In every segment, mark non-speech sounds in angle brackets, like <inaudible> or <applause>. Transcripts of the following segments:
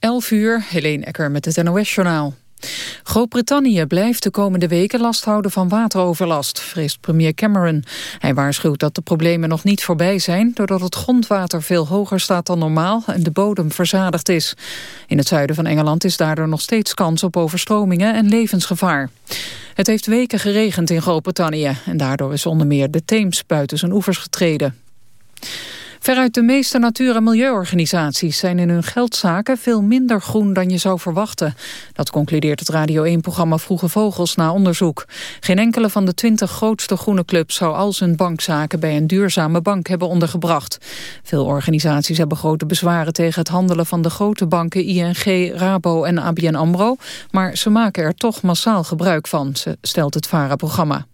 11 uur, Helene Ecker met het NOS-journaal. Groot-Brittannië blijft de komende weken last houden van wateroverlast, vreest premier Cameron. Hij waarschuwt dat de problemen nog niet voorbij zijn... doordat het grondwater veel hoger staat dan normaal en de bodem verzadigd is. In het zuiden van Engeland is daardoor nog steeds kans op overstromingen en levensgevaar. Het heeft weken geregend in Groot-Brittannië... en daardoor is onder meer de Theems buiten zijn oevers getreden. Veruit de meeste natuur- en milieuorganisaties zijn in hun geldzaken veel minder groen dan je zou verwachten. Dat concludeert het Radio 1-programma Vroege Vogels na onderzoek. Geen enkele van de twintig grootste groene clubs zou al zijn bankzaken bij een duurzame bank hebben ondergebracht. Veel organisaties hebben grote bezwaren tegen het handelen van de grote banken ING, Rabo en ABN AMRO, maar ze maken er toch massaal gebruik van, stelt het VARA-programma.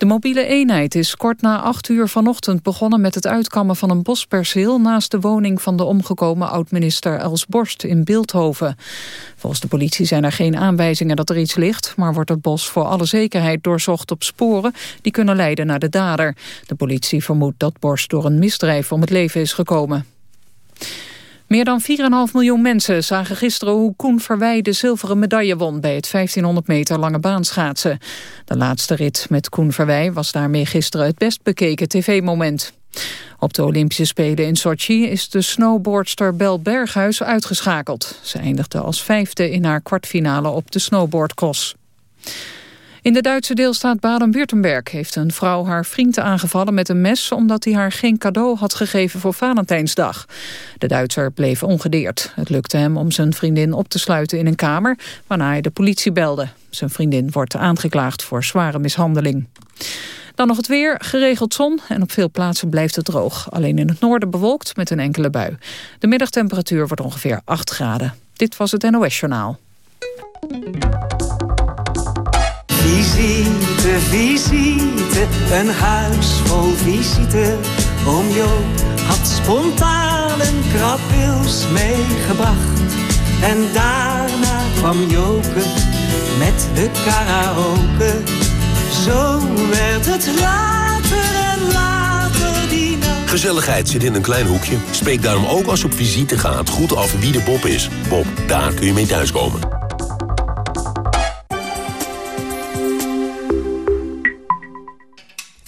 De mobiele eenheid is kort na acht uur vanochtend begonnen met het uitkammen van een bosperceel naast de woning van de omgekomen oud-minister Els Borst in Beeldhoven. Volgens de politie zijn er geen aanwijzingen dat er iets ligt, maar wordt het bos voor alle zekerheid doorzocht op sporen die kunnen leiden naar de dader. De politie vermoedt dat Borst door een misdrijf om het leven is gekomen. Meer dan 4,5 miljoen mensen zagen gisteren hoe Koen Verwij de zilveren medaille won bij het 1500 meter lange baanschaatsen. De laatste rit met Koen Verwij was daarmee gisteren het best bekeken tv-moment. Op de Olympische Spelen in Sochi is de snowboardster Bel Berghuis uitgeschakeld. Ze eindigde als vijfde in haar kwartfinale op de snowboardcross. In de Duitse deelstaat Baden-Württemberg heeft een vrouw haar vriend aangevallen met een mes omdat hij haar geen cadeau had gegeven voor Valentijnsdag. De Duitser bleef ongedeerd. Het lukte hem om zijn vriendin op te sluiten in een kamer, waarna hij de politie belde. Zijn vriendin wordt aangeklaagd voor zware mishandeling. Dan nog het weer, geregeld zon en op veel plaatsen blijft het droog. Alleen in het noorden bewolkt met een enkele bui. De middagtemperatuur wordt ongeveer 8 graden. Dit was het NOS Journaal. Visite, visite, een huis vol visite. Oom Jo had spontaan een krabwils meegebracht. En daarna kwam Joke met de karaoke. Zo werd het later en later die nacht. Gezelligheid zit in een klein hoekje. Spreek daarom ook als op visite gaat goed af wie de Bob is. Bob, daar kun je mee thuiskomen.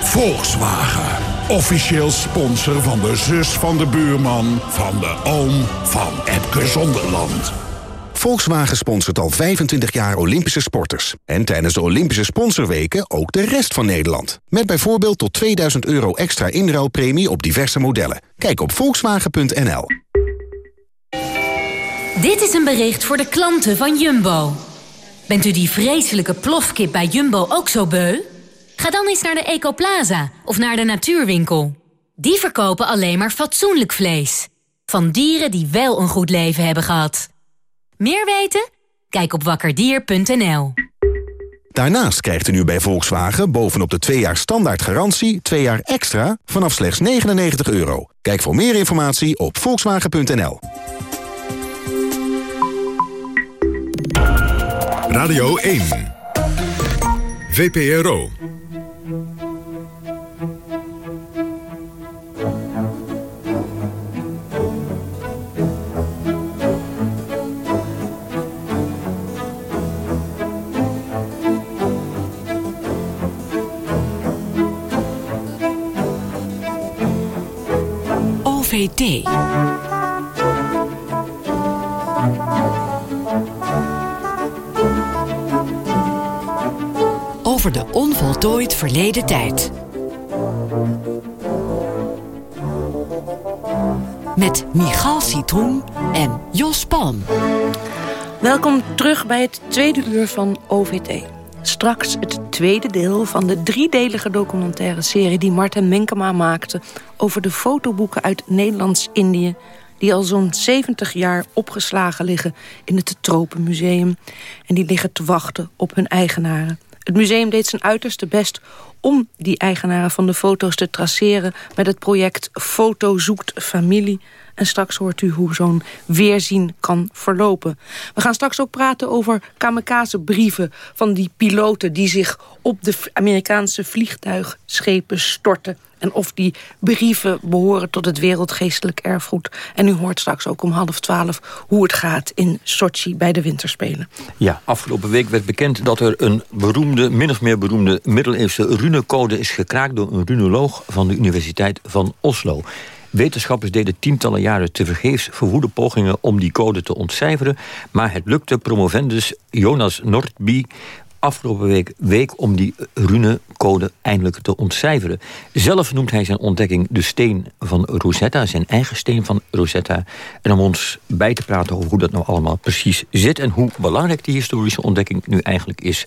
Volkswagen. Officieel sponsor van de zus van de buurman... van de oom van Epke Zonderland. Volkswagen sponsort al 25 jaar Olympische sporters. En tijdens de Olympische sponsorweken ook de rest van Nederland. Met bijvoorbeeld tot 2000 euro extra inruilpremie op diverse modellen. Kijk op volkswagen.nl. Dit is een bericht voor de klanten van Jumbo. Bent u die vreselijke plofkip bij Jumbo ook zo beu? Ga dan eens naar de Ecoplaza of naar de Natuurwinkel. Die verkopen alleen maar fatsoenlijk vlees. Van dieren die wel een goed leven hebben gehad. Meer weten? Kijk op wakkerdier.nl. Daarnaast krijgt u nu bij Volkswagen bovenop de 2 jaar standaard garantie... 2 jaar extra vanaf slechts 99 euro. Kijk voor meer informatie op volkswagen.nl. Radio 1. VPRO. Over de onvoltooid verleden tijd. Met Michal Citroen en Jos Palm. Welkom terug bij het tweede uur van OVT. Straks het tweede deel van de driedelige documentaire serie... die Martin Minkema maakte over de fotoboeken uit Nederlands-Indië... die al zo'n 70 jaar opgeslagen liggen in het Tropenmuseum. En die liggen te wachten op hun eigenaren. Het museum deed zijn uiterste best om die eigenaren van de foto's te traceren... met het project Foto zoekt familie. En straks hoort u hoe zo'n weerzien kan verlopen. We gaan straks ook praten over kamikaze-brieven van die piloten... die zich op de Amerikaanse vliegtuigschepen storten en of die brieven behoren tot het wereldgeestelijk erfgoed. En u hoort straks ook om half twaalf hoe het gaat in Sochi bij de winterspelen. Ja, afgelopen week werd bekend dat er een beroemde, min of meer beroemde middeleeuwse runecode is gekraakt door een runoloog van de Universiteit van Oslo. Wetenschappers deden tientallen jaren tevergeefs verwoede pogingen om die code te ontcijferen, maar het lukte promovendus Jonas Nordby afgelopen week, week om die runecode eindelijk te ontcijferen. Zelf noemt hij zijn ontdekking de steen van Rosetta, zijn eigen steen van Rosetta. En om ons bij te praten over hoe dat nou allemaal precies zit... en hoe belangrijk die historische ontdekking nu eigenlijk is...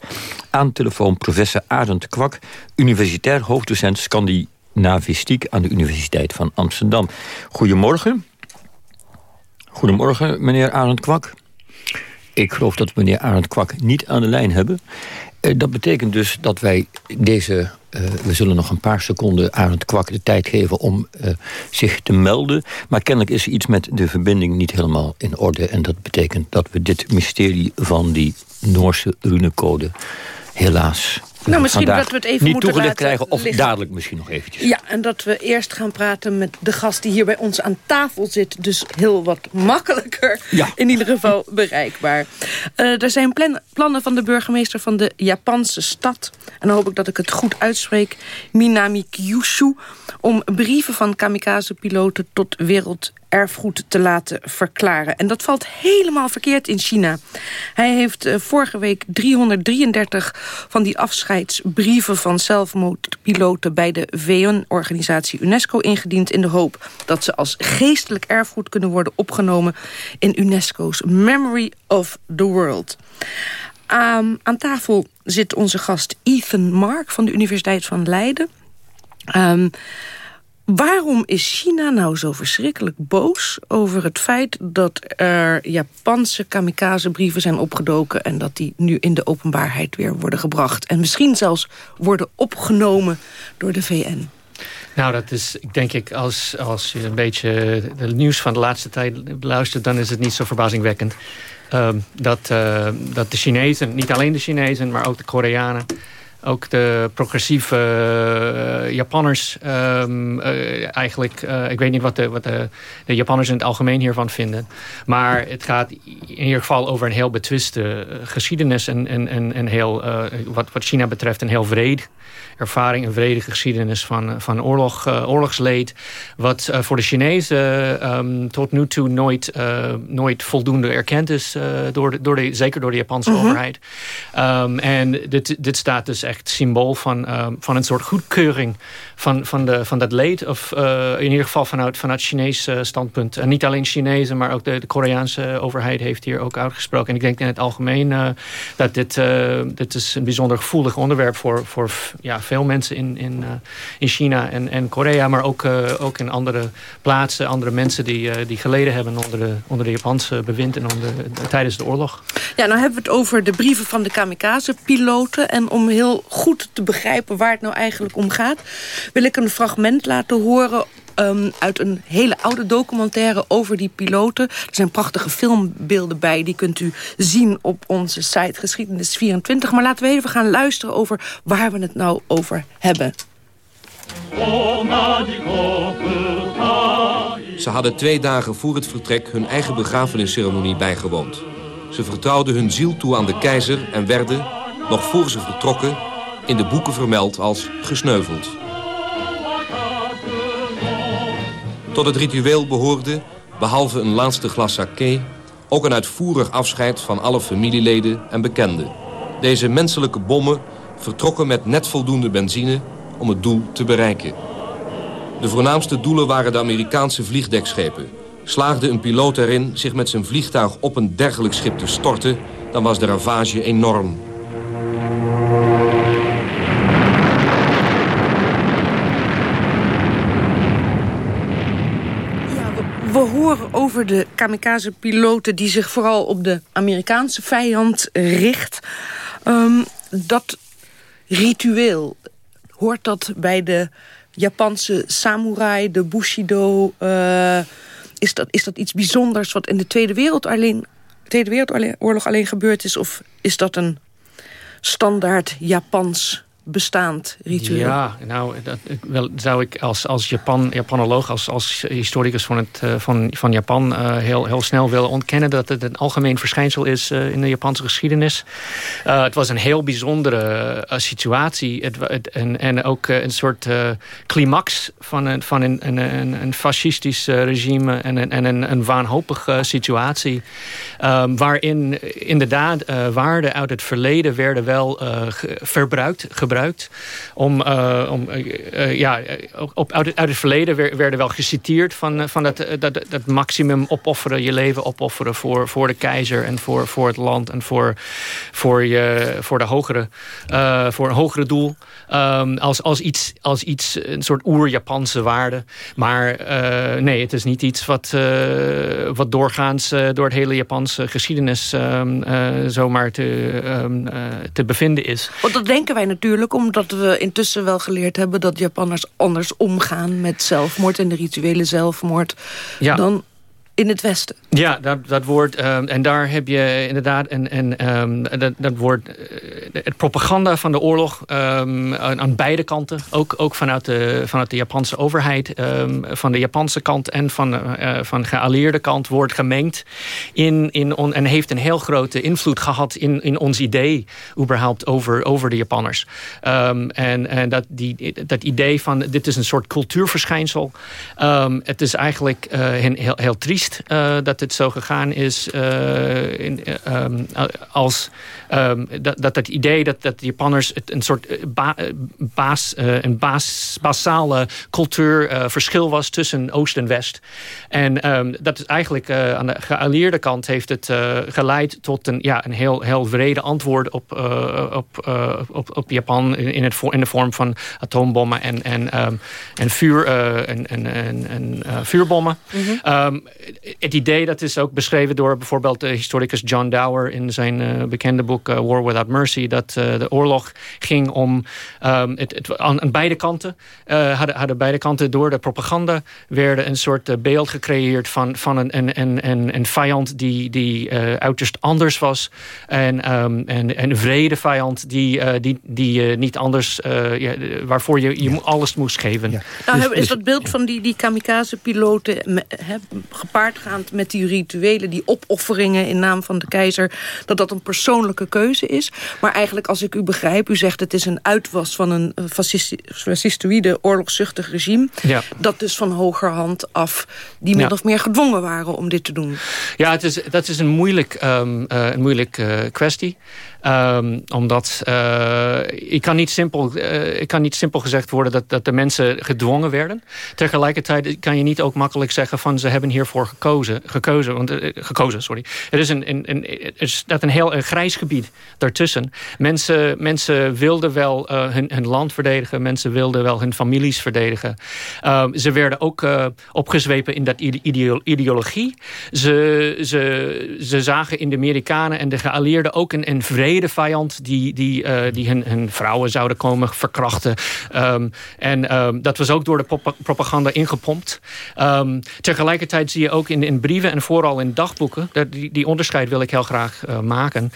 aan telefoon professor Arend Kwak, universitair hoofddocent Scandinavistiek... aan de Universiteit van Amsterdam. Goedemorgen. Goedemorgen, meneer Arend Kwak. Ik geloof dat we meneer Arend Kwak niet aan de lijn hebben. Uh, dat betekent dus dat wij deze... Uh, we zullen nog een paar seconden Arend Kwak de tijd geven om uh, zich te melden. Maar kennelijk is iets met de verbinding niet helemaal in orde. En dat betekent dat we dit mysterie van die Noorse runecode helaas nou, misschien dat we het even niet moeten toegelicht krijgen of dadelijk misschien nog eventjes. Ja, en dat we eerst gaan praten met de gast die hier bij ons aan tafel zit. Dus heel wat makkelijker, ja. in ieder geval bereikbaar. Uh, er zijn plan plannen van de burgemeester van de Japanse stad. En dan hoop ik dat ik het goed uitspreek. Minami Kyushu. Om brieven van kamikaze-piloten tot wereld erfgoed te laten verklaren. En dat valt helemaal verkeerd in China. Hij heeft uh, vorige week 333 van die afscheidsbrieven van zelfmoordpiloten bij de VN-organisatie UNESCO ingediend in de hoop dat ze als geestelijk erfgoed kunnen worden opgenomen in UNESCO's Memory of the World. Um, aan tafel zit onze gast Ethan Mark van de Universiteit van Leiden. Um, Waarom is China nou zo verschrikkelijk boos over het feit... dat er Japanse kamikazebrieven zijn opgedoken... en dat die nu in de openbaarheid weer worden gebracht... en misschien zelfs worden opgenomen door de VN? Nou, dat is, ik denk ik, als, als je een beetje het nieuws van de laatste tijd beluistert... dan is het niet zo verbazingwekkend. Uh, dat, uh, dat de Chinezen, niet alleen de Chinezen, maar ook de Koreanen ook de progressieve uh, Japanners um, uh, eigenlijk... Uh, ik weet niet wat, de, wat de, de, Japanners in het algemeen hiervan vinden. Maar het gaat in ieder geval over een heel betwiste geschiedenis... en, en, en, en heel, wat, wat China betreft een heel vreed ervaring, een vrede geschiedenis van, van oorlog, uh, oorlogsleed. Wat uh, voor de Chinezen um, tot nu toe nooit, nooit voldoende erkend is. door de, door de, zeker door de Japanse -hmm. overheid. Um, en dit, dit staat dus echt symbool van, um, van een soort goedkeuring van, van, de, van dat leed. Of in ieder geval vanuit, vanuit Chinees standpunt. En niet alleen Chinezen, maar ook de, de Koreaanse overheid heeft hier ook uitgesproken. En ik denk in het algemeen dat dit, dit is een bijzonder gevoelig onderwerp voor, voor ja, veel mensen in, in, uh, in China en, en Korea, maar ook, uh, ook in andere plaatsen, andere mensen die, uh, die geleden hebben onder de, onder de Japanse bewind en onder, tijdens de oorlog. Ja, nou hebben we het over de brieven van de kamikaze-piloten. En om heel goed te begrijpen waar het nou eigenlijk om gaat, wil ik een fragment laten horen Um, uit een hele oude documentaire over die piloten. Er zijn prachtige filmbeelden bij, die kunt u zien op onze site Geschiedenis24. Maar laten we even gaan luisteren over waar we het nou over hebben. Ze hadden twee dagen voor het vertrek hun eigen begrafenisceremonie bijgewoond. Ze vertrouwden hun ziel toe aan de keizer en werden, nog voor ze vertrokken, in de boeken vermeld als gesneuveld. Tot het ritueel behoorde, behalve een laatste glas sake... ook een uitvoerig afscheid van alle familieleden en bekenden. Deze menselijke bommen vertrokken met net voldoende benzine om het doel te bereiken. De voornaamste doelen waren de Amerikaanse vliegdekschepen. Slaagde een piloot erin zich met zijn vliegtuig op een dergelijk schip te storten... dan was de ravage enorm. Over de kamikaze-piloten... die zich vooral op de Amerikaanse vijand richt. Um, dat ritueel, hoort dat bij de Japanse samurai, de Bushido... Uh, is, dat, is dat iets bijzonders wat in de Tweede, alleen, Tweede Wereldoorlog alleen gebeurd is? Of is dat een standaard Japans bestaand ritueel? Ja, nou, dat wel, zou ik als, als Japan, Japanoloog, als, als historicus van, het, uh, van, van Japan... Uh, heel, heel snel willen ontkennen dat het een algemeen verschijnsel is uh, in de Japanse geschiedenis. het was een heel bijzondere situatie. Het, en, en ook een soort climax van een, van een, een, een, een fascistisch regime... en een, en een, een waanhopige situatie. Um, waarin inderdaad waarden uit het verleden werden wel verbruikt, gebruikt om, uh, om uh, ja, op, uit, het, uit het verleden werden wel geciteerd van, van dat, dat, maximum opofferen, je leven opofferen voor, voor de keizer en voor, voor het land en voor, voor, je, voor, de hogere, voor een hogere doel. Um, als, als, iets, als iets, een soort oer-Japanse waarde. Maar nee, het is niet iets wat, wat doorgaans door het hele Japanse geschiedenis um, zomaar te, um, te bevinden is. Want dat denken wij natuurlijk omdat we intussen wel geleerd hebben... dat Japanners anders omgaan met zelfmoord en de rituele zelfmoord... Ja. dan in het Westen. Ja, dat, dat woord. Ehm, en daar heb je inderdaad en, en, um, dat, dat woord. Uh, het propaganda van de oorlog um, aan, beide kanten. Ook, ook vanuit, de, vanuit de Japanse overheid. van de Japanse kant en van, uh, van geallieerde kant wordt gemengd. In, in on, en heeft een heel grote invloed gehad in, in ons idee. überhaupt over, over de Japanners. en en dat, die, dat idee van dit is een soort cultuurverschijnsel. het is eigenlijk uh, heel, heel triest uh, dat het zo gegaan is uh, in, um, als um, dat, dat het idee dat, dat de Japanners het een soort ba baas, een baas, basale cultuurverschil was tussen Oost en West. En um, dat is eigenlijk aan de geallieerde kant heeft het geleid tot een, ja, een heel, heel vrede antwoord op, op, op, op Japan in, het, in de vorm van atoombommen en, en, en, vuur, en, en, en, en vuurbommen. Mm -hmm het idee, dat is ook beschreven door bijvoorbeeld de historicus John Dower... in zijn uh, bekende boek uh, War Without Mercy... dat uh, de oorlog ging om... Um, het, het, aan, aan, beide kanten hadden, hadden beide kanten door de propaganda... werden een soort beeld gecreëerd van, van een, een, een, een, vijand... die, die uiterst anders was. En, um, en, een vrede vijand die, die, die niet anders... Ja, waarvoor je, je alles moest geven. Ja. Nou, dus, is dat beeld van die, die kamikaze-piloten gepaard gepaardgaand met die rituelen, die opofferingen in naam van de keizer, dat dat een persoonlijke keuze is. Maar eigenlijk, als ik u begrijp, u zegt het is een uitwas van een eh, fascistoïde oorlogszuchtig regime. Ja. Dat dus van hogerhand af, die min of meer gedwongen waren om dit te doen. Ja, het is, dat is een moeilijk, um, uh, een moeilijk uh, kwestie. Um, omdat uh, ik, kan niet simpel, ik kan niet simpel gezegd worden dat, dat de mensen gedwongen werden. Tegelijkertijd kan je niet ook makkelijk zeggen van ze hebben hiervoor gekozen. gekozen, want, uh, gekozen sorry. Er is, een, een, een, dat een heel een grijs gebied daartussen. Mensen, mensen wilden wel hun, hun land verdedigen. Mensen wilden wel hun families verdedigen. Um, ze werden ook opgezwepen in dat ideologie. Ze, ze, ze zagen in de Amerikanen en de geallieerden ook een, een vrede die, die, die hun, hun, vrouwen zouden komen verkrachten. Um, en um, dat was ook door de propaganda ingepompt. Um, tegelijkertijd zie je ook in, in brieven en vooral in dagboeken... Dat, die, die onderscheid wil ik heel graag uh, maken.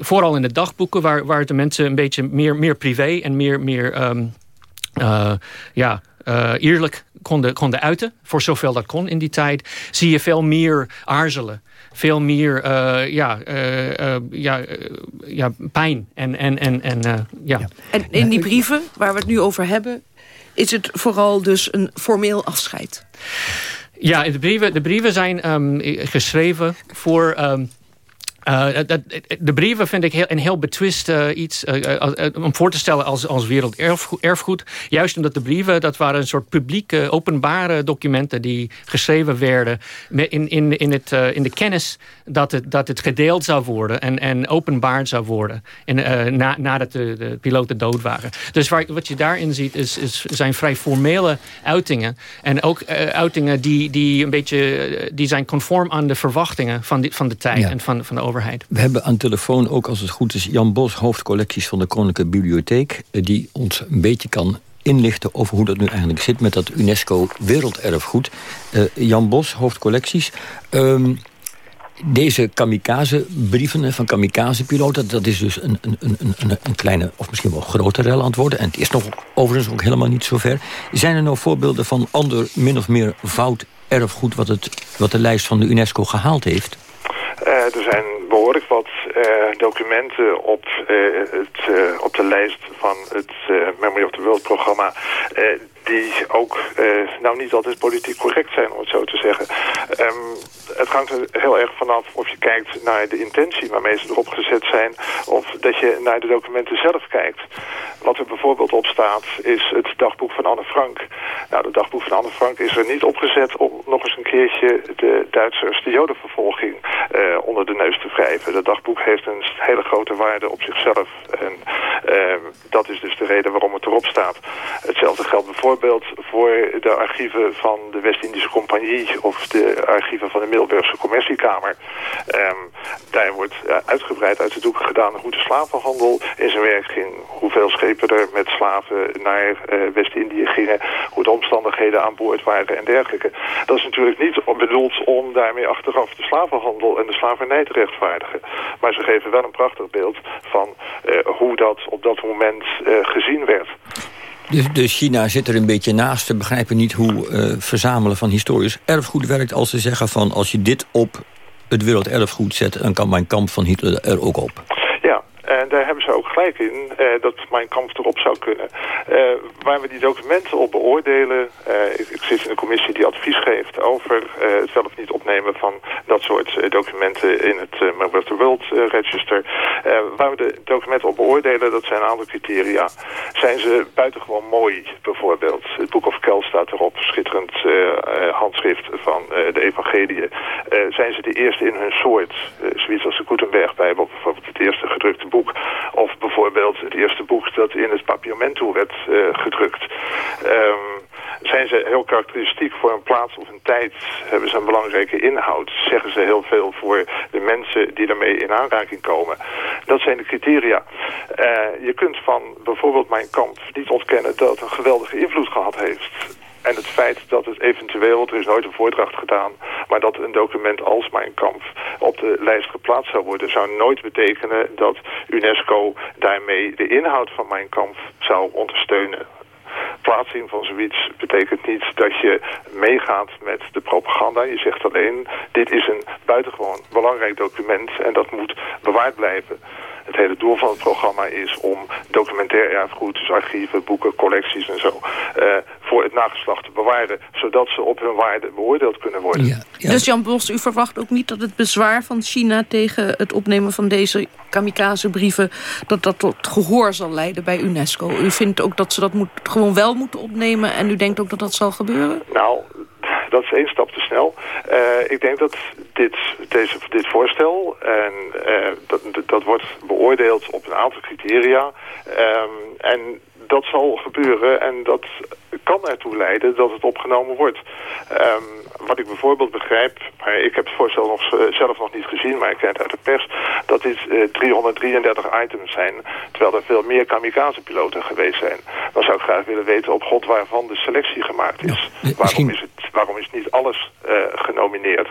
vooral in de dagboeken waar, waar de mensen een beetje meer, meer privé... en meer, meer uh, ja, eerlijk konden, konden uiten. Voor zoveel dat kon in die tijd. Zie je veel meer aarzelen veel meer uh, ja, uh, ja, ja, pijn. En, en, en, en, ja. ja. En in die brieven waar we het nu over hebben... is het vooral dus een formeel afscheid? Ja, de brieven, de brieven zijn um, geschreven voor... Um, Uh, de brieven vind ik heel, een heel betwist uh, iets uh, om voor te stellen als, als werelderfgoed. Juist omdat de brieven, dat waren een soort publieke, openbare documenten die geschreven werden in, in, in, het, in de kennis dat het, dat het gedeeld zou worden en, en openbaar zou worden en, na, nadat de, de, piloten dood waren. Dus waar, wat je daarin ziet is, is, zijn vrij formele uitingen. En ook uitingen die, die een beetje die zijn conform aan de verwachtingen van, die, van de tijd en van, van de overheid. We hebben aan telefoon ook, als het goed is... Jan Bos, hoofdcollecties van de Koninklijke Bibliotheek... Eh, die ons een beetje kan inlichten over hoe dat nu eigenlijk zit... met dat UNESCO Werelderfgoed. Uh, Jan Bos, hoofdcollecties... Um, deze kamikaze-brieven van kamikaze-piloten... dat is dus een, een, een, een, een kleine of misschien wel grote rel aan het worden. En het is nog overigens ook helemaal niet zo ver. Zijn er nou voorbeelden van ander min of meer fout erfgoed... wat, het, wat de lijst van de UNESCO gehaald heeft? Uh, er zijn behoorlijk wat uh, documenten op, uh, het, op de lijst van het Memory of the World programma die ook nou niet altijd politiek correct zijn, om het zo te zeggen. Um, het hangt er heel erg vanaf of je kijkt naar de intentie waarmee ze erop gezet zijn... of dat je naar de documenten zelf kijkt. Wat er bijvoorbeeld op staat is het dagboek van Anne Frank. Nou, het dagboek van Anne Frank is er niet opgezet om nog eens een keertje de Duitsers de jodenvervolging eh, onder de neus te wrijven. Dat dagboek heeft een hele grote waarde op zichzelf. En eh, dat is dus de reden waarom het erop staat. Hetzelfde geldt bijvoorbeeld voor de archieven van de West-Indische Compagnie of de archieven van de Middelburgse Commerciekamer. Um, daar wordt uh, uitgebreid uit de doeken gedaan hoe de slavenhandel in zijn werk ging. Hoeveel schepen er met slaven naar uh, West-Indië gingen. Hoe de omstandigheden aan boord waren en dergelijke. Dat is natuurlijk niet bedoeld om daarmee achteraf de slavenhandel en de slavernij te rechtvaardigen. Maar ze geven wel een prachtig beeld van uh, hoe dat op dat moment gezien werd. Dus, dus, China zit er een beetje naast. Ze begrijpen niet hoe uh, verzamelen van historisch erfgoed werkt... als ze zeggen van als je dit op het werelderfgoed zet... dan kan mijn kamp van Hitler er ook op. En daar hebben ook gelijk in eh, dat mijn kamp erop zou kunnen. Uh, waar we die documenten op beoordelen... Uh, ik, zit in een commissie die advies geeft over het wel of niet opnemen van dat soort documenten in het of the World Register. waar we de documenten op beoordelen, dat zijn een aantal criteria. Zijn ze buitengewoon mooi, bijvoorbeeld. Het Book of Kel staat erop, schitterend handschrift van de evangeliën. zijn ze de eerste in hun soort, zoiets als de Gutenberg-bijbel, bijvoorbeeld het eerste gedrukte boek of bijvoorbeeld het eerste boek dat in het Papiamento werd uh, gedrukt. Um, zijn ze heel karakteristiek voor een plaats of een tijd, hebben ze een belangrijke inhoud. Zeggen ze heel veel voor de mensen die daarmee in aanraking komen. Dat zijn de criteria. Uh, je kunt van bijvoorbeeld mijn kamp niet ontkennen dat het een geweldige invloed gehad heeft. En het feit dat het eventueel, er is nooit een voordracht gedaan... maar dat een document als Mijn Kamp op de lijst geplaatst zou worden... zou nooit betekenen dat UNESCO daarmee de inhoud van Mijn Kamp zou ondersteunen plaatsing van zoiets betekent niet dat je meegaat met de propaganda. Je zegt alleen, dit is een buitengewoon belangrijk document en dat moet bewaard blijven. Het hele doel van het programma is om documentair erfgoed, dus archieven, boeken, collecties en zo, uh, voor het nageslacht te bewaren, zodat ze op hun waarde beoordeeld kunnen worden. Ja, ja. Dus Jan Bos, u verwacht ook niet dat het bezwaar van China tegen het opnemen van deze kamikaze-brieven, dat dat tot gehoor zal leiden bij UNESCO? U vindt ook dat ze dat moet, gewoon wel moeten opnemen en u denkt ook dat dat zal gebeuren? Nou, dat is één stap te snel. Uh, ik denk dat dit, deze, dit voorstel, en uh, dat, dat wordt beoordeeld op een aantal criteria. Um, en dat zal gebeuren en dat kan ertoe leiden dat het opgenomen wordt. Um, wat ik bijvoorbeeld begrijp, maar ik heb het voorstel nog, uh, zelf nog niet gezien, maar ik ken het uit de pers, dat dit uh, 333 items zijn, terwijl er veel meer kamikaze-piloten geweest zijn. Dan zou ik graag willen weten op god waarvan de selectie gemaakt is. Ja, waarom, is het, waarom is niet alles uh, genomineerd?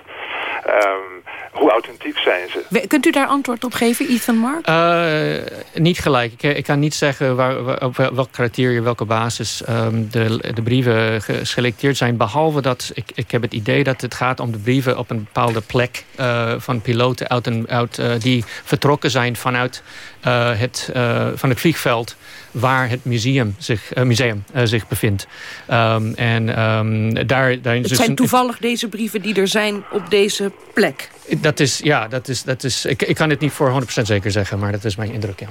Um, hoe authentiek zijn ze? Kunt u daar antwoord op geven, Ethan Mark? Uh, niet gelijk. Ik, ik, kan niet zeggen waar, waar, op welke criteria, welke basis um, de, de brieven geselecteerd zijn. Behalve dat ik, ik heb het idee dat het gaat om de brieven op een bepaalde plek uh, van piloten uit een, uit, uh, die vertrokken zijn vanuit het, van het vliegveld waar het museum zich, museum, zich bevindt. Um, en um, daar, daar het zijn toevallig deze brieven die er zijn op deze plek. Dat is, ja, dat is, dat is, ik, ik kan het niet voor 100% zeker zeggen, maar dat is mijn indruk, ja.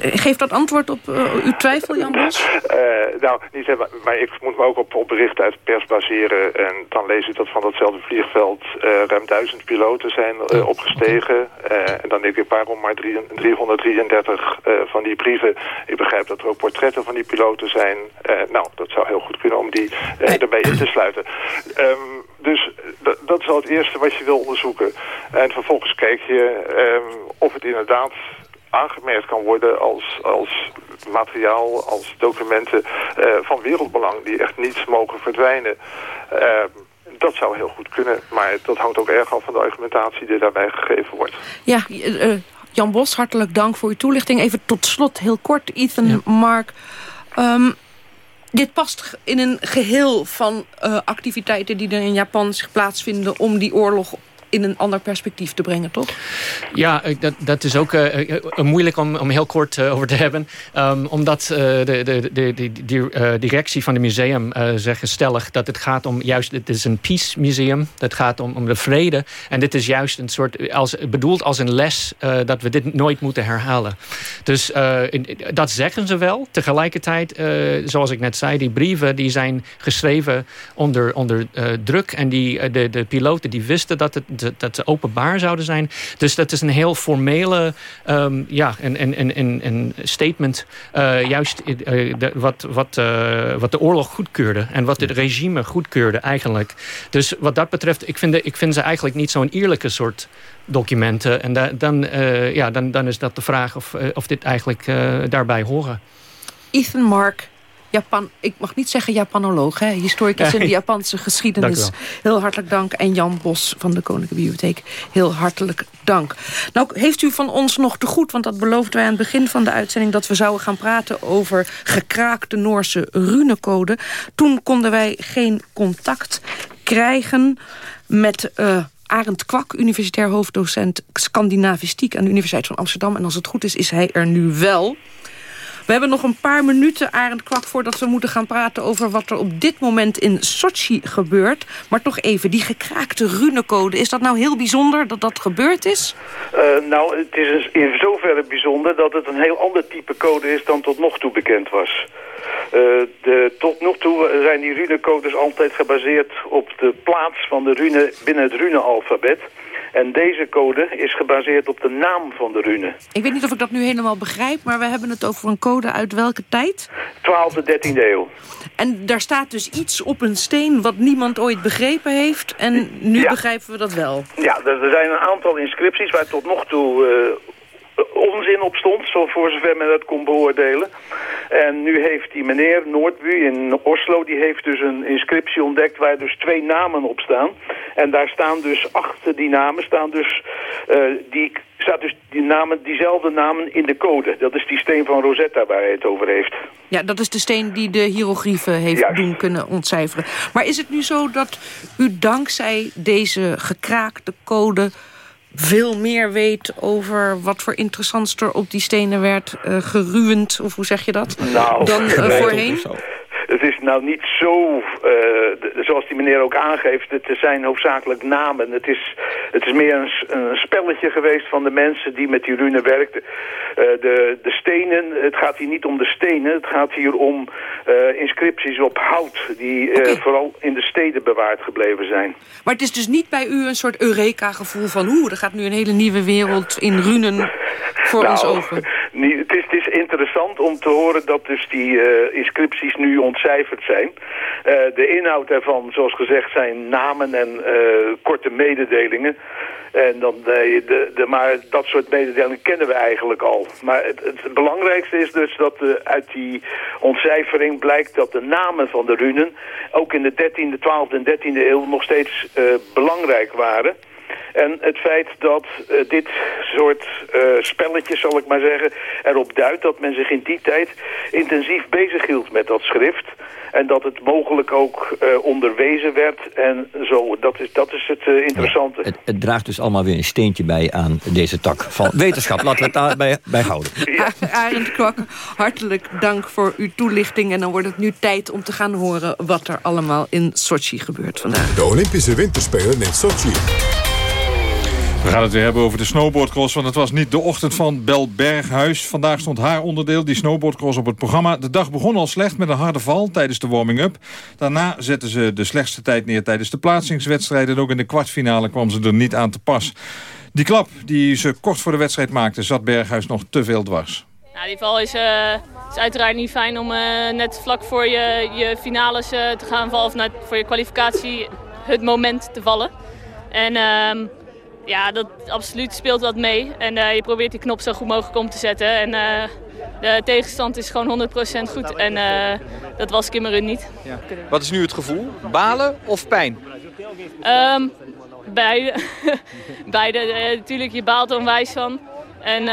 Geeft dat antwoord op uh, uw twijfel, Jan Bos? Uh, nou, niet helemaal, maar ik moet me ook op, op berichten uit de pers baseren. En dan lees ik dat van datzelfde vliegveld uh, ruim duizend piloten zijn opgestegen. en dan denk ik, waarom maar drie, 333 van die brieven? Ik begrijp dat er ook portretten van die piloten zijn. nou, dat zou heel goed kunnen om die erbij in te sluiten. Um, dus dat is al het eerste wat je wil onderzoeken. En vervolgens kijk je um, of het inderdaad aangemerkt kan worden als, als materiaal, als documenten uh, van wereldbelang die echt niet mogen verdwijnen. Uh, dat zou heel goed kunnen, maar dat hangt ook erg af van de argumentatie die daarbij gegeven wordt. Ja, uh, Jan Bos, hartelijk dank voor uw toelichting. Even tot slot, heel kort, Ethan, ja. Mark. Um, dit past in een geheel van uh, activiteiten die er in Japan zich plaatsvinden... om die oorlog in een ander perspectief te brengen, toch? Ja, dat, dat is ook uh, moeilijk om, om heel kort over te hebben. Um, omdat de, de, de, directie van het museum zegt stellig dat het gaat om juist... Het is een peace museum, het gaat om, om de vrede. En dit is juist een soort, als, bedoeld als een les dat we dit nooit moeten herhalen. Dus dat zeggen ze wel. Tegelijkertijd, zoals ik net zei, die brieven die zijn geschreven onder, onder druk. En die, de, de piloten die wisten dat het dat ze openbaar zouden zijn. Dus dat is een heel formele um, ja, een, een, een, een statement. Uh, juist uh, de, wat, wat, uh, wat de oorlog goedkeurde. En wat het regime goedkeurde eigenlijk. Dus wat dat betreft, ik vind, de, ik vind ze eigenlijk niet zo'n eerlijke soort documenten. En da, dan, ja, dan, dan is dat de vraag of, of dit eigenlijk daarbij horen. Ethan Mark, Japan, ik mag niet zeggen Japanoloog, hè, historicus in de Japanse geschiedenis. Heel hartelijk dank. En Jan Bos van de Koninklijke Bibliotheek, heel hartelijk dank. Nou, heeft u van ons nog te goed, want dat beloofden wij aan het begin van de uitzending... dat we zouden gaan praten over gekraakte Noorse runecode. Toen konden wij geen contact krijgen met... Uh, Arend Kwak, universitair hoofddocent Scandinavistiek... aan de Universiteit van Amsterdam. En als het goed is, is hij er nu wel. We hebben nog een paar minuten, Arend Kwak, voordat we moeten gaan praten... over wat er op dit moment in Sochi gebeurt. Maar toch even, die gekraakte runecode. Is dat nou heel bijzonder dat dat gebeurd is? Uh, nou, het is in zoverre bijzonder dat het een heel ander type code is... dan tot nog toe bekend was. Uh, de, tot nog toe zijn die runecodes altijd gebaseerd op de plaats van de rune binnen het runealfabet... En deze code is gebaseerd op de naam van de rune. Ik weet niet of ik dat nu helemaal begrijp, maar we hebben het over een code uit welke tijd? 12e, 13e eeuw. En daar staat dus iets op een steen wat niemand ooit begrepen heeft. En nu begrijpen we dat wel. Ja, er zijn een aantal inscripties waar tot nog toe uh, onzin op stond, zo voor zover men dat kon beoordelen. En nu heeft die meneer Noordbu in Oslo, die heeft dus een inscriptie ontdekt waar dus twee namen op staan. En daar staan dus achter die namen, staan dus, uh, die, staat dus die namen, diezelfde namen in de code. Dat is die steen van Rosetta waar hij het over heeft. Ja, dat is de steen die de hieroglyphen heeft doen kunnen ontcijferen. Maar is het nu zo dat u dankzij deze gekraakte code veel meer weet over wat voor interessants er op die stenen werd uh, geruwend, of hoe zeg je dat, nou, dan uh, voorheen? Nou niet zo, uh, zoals die meneer ook aangeeft, het zijn hoofdzakelijk namen. Het is, het is meer een, een spelletje geweest van de mensen die met die runen werkten. Uh, de, de stenen, het gaat hier niet om de stenen, het gaat hier om uh, inscripties op hout... die okay. vooral in de steden bewaard gebleven zijn. Maar het is dus niet bij u een soort Eureka-gevoel van... oeh, er gaat nu een hele nieuwe wereld in runen voor nou, ons open. Het, is, het is interessant om te horen dat dus die uh, inscripties nu ontcijferd zijn. Uh, de inhoud daarvan, zoals gezegd, zijn namen en uh, korte mededelingen. En dan, de, de, maar dat soort mededelingen kennen we eigenlijk al. Maar het, het belangrijkste is dus dat uit die ontcijfering blijkt dat de namen van de runen... ook in de 13e, 12e en 13e eeuw nog steeds belangrijk waren... En het feit dat uh, dit soort uh, spelletjes, zal ik maar zeggen, erop duidt dat men zich in die tijd intensief bezighield met dat schrift. En dat het mogelijk ook uh, onderwezen werd en zo. Dat is, dat is het interessante. Ja, het, het, draagt dus allemaal weer een steentje bij aan deze tak van <laughs> wetenschap. Laten we het daarbij bij houden. Ja. Arend Kwak, hartelijk dank voor uw toelichting. En dan wordt het nu tijd om te gaan horen wat er allemaal in Sochi gebeurt vandaag. De Olympische Winterspelen in Sochi. We gaan het weer hebben over de snowboardcross, want het was niet de ochtend van Bel Berghuis. Vandaag stond haar onderdeel, die snowboardcross, op het programma. De dag begon al slecht met een harde val tijdens de warming-up. Daarna zetten ze de slechtste tijd neer tijdens de plaatsingswedstrijden. En ook in de kwartfinale kwam ze er niet aan te pas. Die klap die ze kort voor de wedstrijd maakte, zat Berghuis nog te veel dwars. Nou, die val is, is uiteraard niet fijn om uh, net vlak voor je, je finales uh, te gaan vallen... of net voor je kwalificatie het moment te vallen. En ehm, ja, dat absoluut speelt dat mee. En uh, je probeert die knop zo goed mogelijk om te zetten. En uh, de tegenstand is gewoon 100% goed. En uh, dat was Kimmerun niet. Ja. Wat is nu het gevoel? Balen of pijn? Um, beide. <laughs> beide. natuurlijk, je baalt er onwijs van. En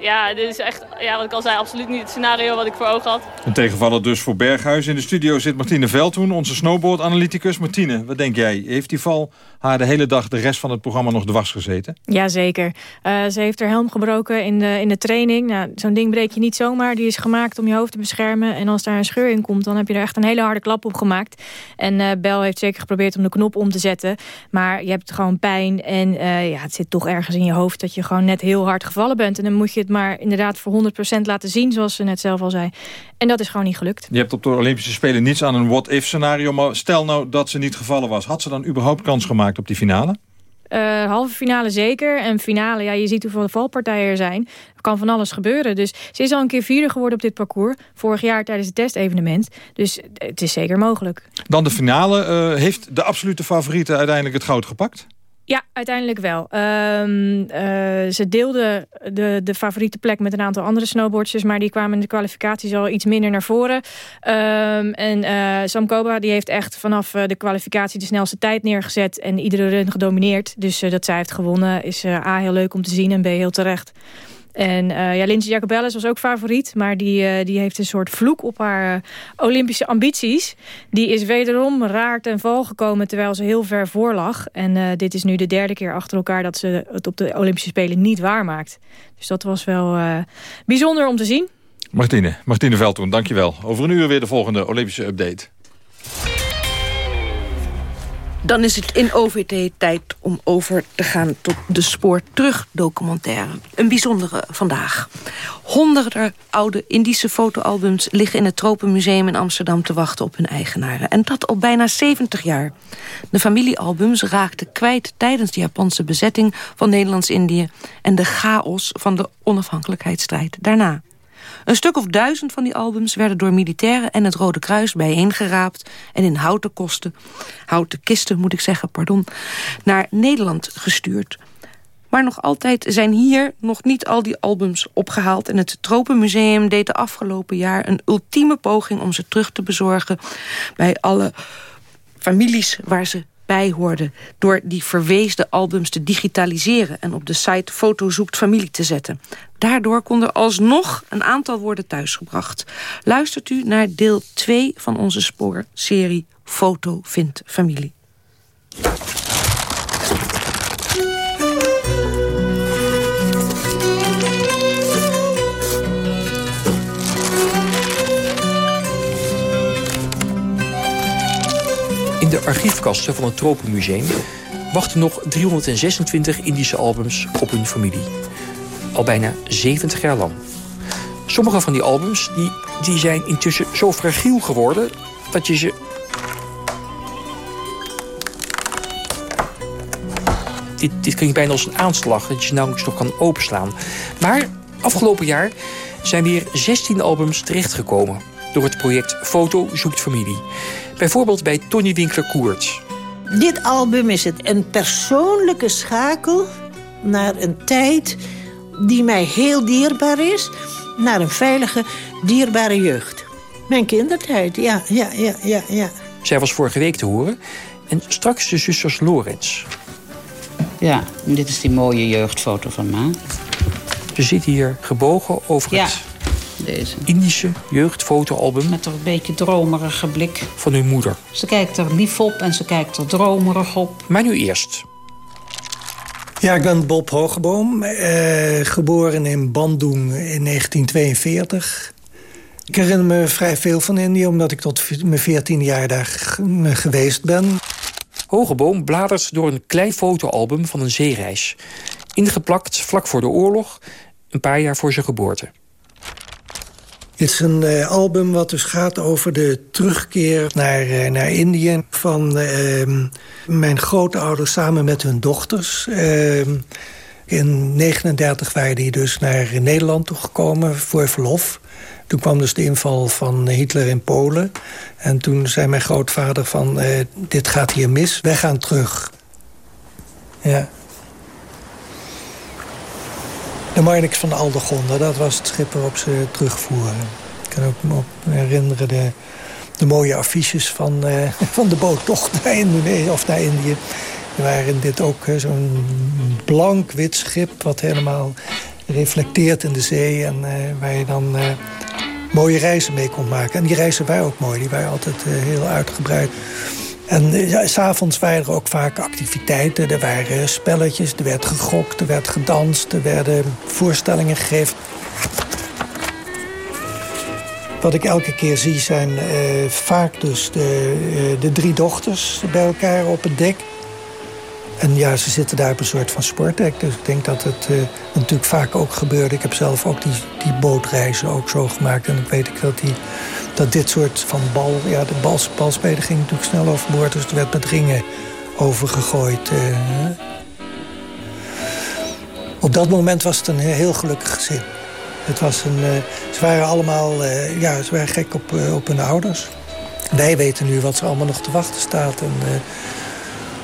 ja, dit is echt, ja, wat ik al zei, absoluut niet het scenario wat ik voor ogen had. Een tegenvaller dus voor Berghuis. In de studio zit Martine Veldhoen, onze snowboard-analyticus. Martine, wat denk jij? Heeft die val haar de hele dag de rest van het programma nog dwars gezeten? Jazeker. Uh, ze heeft haar helm gebroken in de, in de training. Nou, Zo'n ding breek je niet zomaar. Die is gemaakt om je hoofd te beschermen. En als daar een scheur in komt, dan heb je er echt een hele harde klap op gemaakt. En uh, Bel heeft zeker geprobeerd om de knop om te zetten. Maar je hebt gewoon pijn. En uh, ja, het zit toch ergens in je hoofd dat je gewoon net heel hard gevallen bent. En dan moet je het maar inderdaad voor 100% laten zien, zoals ze net zelf al zei. En dat is gewoon niet gelukt. Je hebt op de Olympische Spelen niets aan een what-if scenario. Maar stel nou dat ze niet gevallen was. Had ze dan überhaupt kans gemaakt op die finale? Uh, halve finale zeker. En finale, ja, je ziet hoeveel valpartijen er zijn. Er kan van alles gebeuren. Dus ze is al een keer vierde geworden op dit parcours. Vorig jaar tijdens het testevenement. Dus het is zeker mogelijk. Dan de finale. Uh, heeft de absolute favoriete uiteindelijk het goud gepakt? Ja, uiteindelijk wel. Um, uh, ze deelden de, de favoriete plek met een aantal andere snowboarders... maar die kwamen in de kwalificaties al iets minder naar voren. Um, en uh, Sam Koba die heeft echt vanaf de kwalificatie de snelste tijd neergezet... en iedere run gedomineerd. Dus dat zij heeft gewonnen is A, heel leuk om te zien en B, heel terecht. En uh, ja, Lindsay Jacobellis was ook favoriet. Maar die, uh, die heeft een soort vloek op haar uh, Olympische ambities. Die is wederom raar ten val gekomen terwijl ze heel ver voor lag. En dit is nu de derde keer achter elkaar dat ze het op de Olympische Spelen niet waarmaakt. Dus dat was wel bijzonder om te zien. Martine, Martine Veldtoen, dankjewel. Over een uur weer de volgende Olympische update. Dan is het in OVT tijd om over te gaan tot de Spoor Terug documentaire. Een bijzondere vandaag. Honderden oude Indische fotoalbums liggen in het Tropenmuseum in Amsterdam te wachten op hun eigenaren. En dat al bijna 70 jaar. De familiealbums raakten kwijt tijdens de Japanse bezetting van Nederlands-Indië en de chaos van de onafhankelijkheidsstrijd daarna. Een stuk of duizend van die albums werden door militairen en het Rode Kruis bijeengeraapt en in houten, kosten, houten kisten moet ik zeggen, pardon, naar Nederland gestuurd. Maar nog altijd zijn hier nog niet al die albums opgehaald... en het Tropenmuseum deed de afgelopen jaar een ultieme poging... om ze terug te bezorgen bij alle families waar ze bij hoorden... door die verweesde albums te digitaliseren... en op de site Foto zoekt familie te zetten. Daardoor kon er alsnog een aantal worden thuisgebracht. Luistert u naar deel 2 van onze spoorserie Foto vindt familie. In de archiefkasten van het Tropenmuseum wachten nog 326 Indische albums op hun familie. Al bijna 70 jaar lang. Sommige van die albums die, die zijn intussen zo fragiel geworden dat je ze... Dit, dit klinkt bijna als een aanslag dat je ze nauwelijks nog kan openslaan. Maar afgelopen jaar zijn weer 16 albums terechtgekomen door het project Foto zoekt familie. Bijvoorbeeld bij Tony Winkler-Koerts. Dit album is het een persoonlijke schakel naar een tijd die mij heel dierbaar is... naar een veilige, dierbare jeugd. Mijn kindertijd, ja, ja, ja, ja, ja. Zij was vorige week te horen. En straks de zusters Lorenz. Ja, dit is die mooie jeugdfoto van ma. Ze zit hier gebogen over ja. het deze. Indische jeugdfotoalbum. Met een beetje dromerige blik. Van uw moeder. Ze kijkt er lief op en ze kijkt er dromerig op. Maar nu eerst. Ja, ik ben Bob Hogeboom. Eh, geboren in Bandung in 1942. Ik herinner me vrij veel van Indië... omdat ik tot mijn 14 jaar daar geweest ben. Hogeboom bladert door een klein fotoalbum van een zeereis. Ingeplakt vlak voor de oorlog, een paar jaar voor zijn geboorte. Het is een uh, album wat dus gaat over de terugkeer naar, uh, naar Indië... van uh, mijn grootouders samen met hun dochters. Ehm, in 39 waren die dus naar Nederland toegekomen voor verlof. Toen kwam dus de inval van Hitler in Polen. En toen zei mijn grootvader van, uh, dit gaat hier mis, wij gaan terug. Ja. De Marnix van de Aldegonde, dat was het schip waarop ze terugvoeren. Ik kan ook me herinneren de, de mooie affiches van, uh, <laughs> van de boottocht naar Indonesië of naar Indië. Waren dit ook uh, zo'n blank wit schip wat helemaal reflecteert in de zee. En uh, waar je dan mooie reizen mee kon maken. En die reizen waren ook mooi, die waren altijd heel uitgebreid. En ja, s'avonds waren er ook vaak activiteiten. Er waren spelletjes, er werd gegokt, er werd gedanst... er werden voorstellingen gegeven. Wat ik elke keer zie zijn uh, vaak dus de, uh, de drie dochters bij elkaar op het dek. En ja, ze zitten daar op een soort van sportdek. Dus ik denk dat het natuurlijk vaak ook gebeurde. Ik heb zelf ook die, die bootreizen ook zo gemaakt. En ik weet ik dat, die, dat dit soort van bal... Ja, de bal, balspelen ging natuurlijk snel overboord. Dus er werd met ringen overgegooid. Op dat moment was het een heel gelukkig gezin. Het was een, uh, ze waren allemaal uh, ja, ze waren gek op, uh, op hun ouders. Wij weten nu wat ze allemaal nog te wachten staat. En,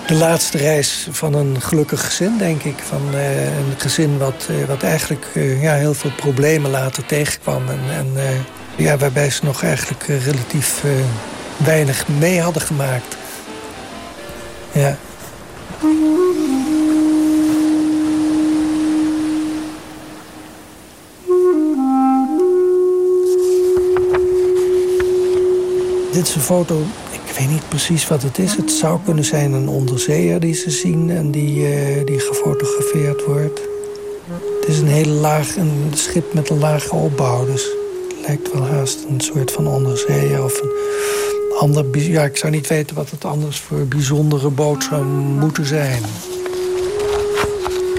de laatste reis van een gelukkig gezin, denk ik. Van een gezin wat, wat eigenlijk ja, heel veel problemen later tegenkwam. En, en ja, waarbij ze nog eigenlijk relatief weinig mee hadden gemaakt. Ja. Dit is een foto, ik weet niet precies wat het is. Het zou kunnen zijn een onderzeeër die ze zien en die, uh, die gefotografeerd wordt. Het is een hele laag, een schip met een lage opbouw. Dus lijkt wel haast een soort van onderzeeër of een ander... Ja, ik zou niet weten wat het anders voor bijzondere boot zou moeten zijn.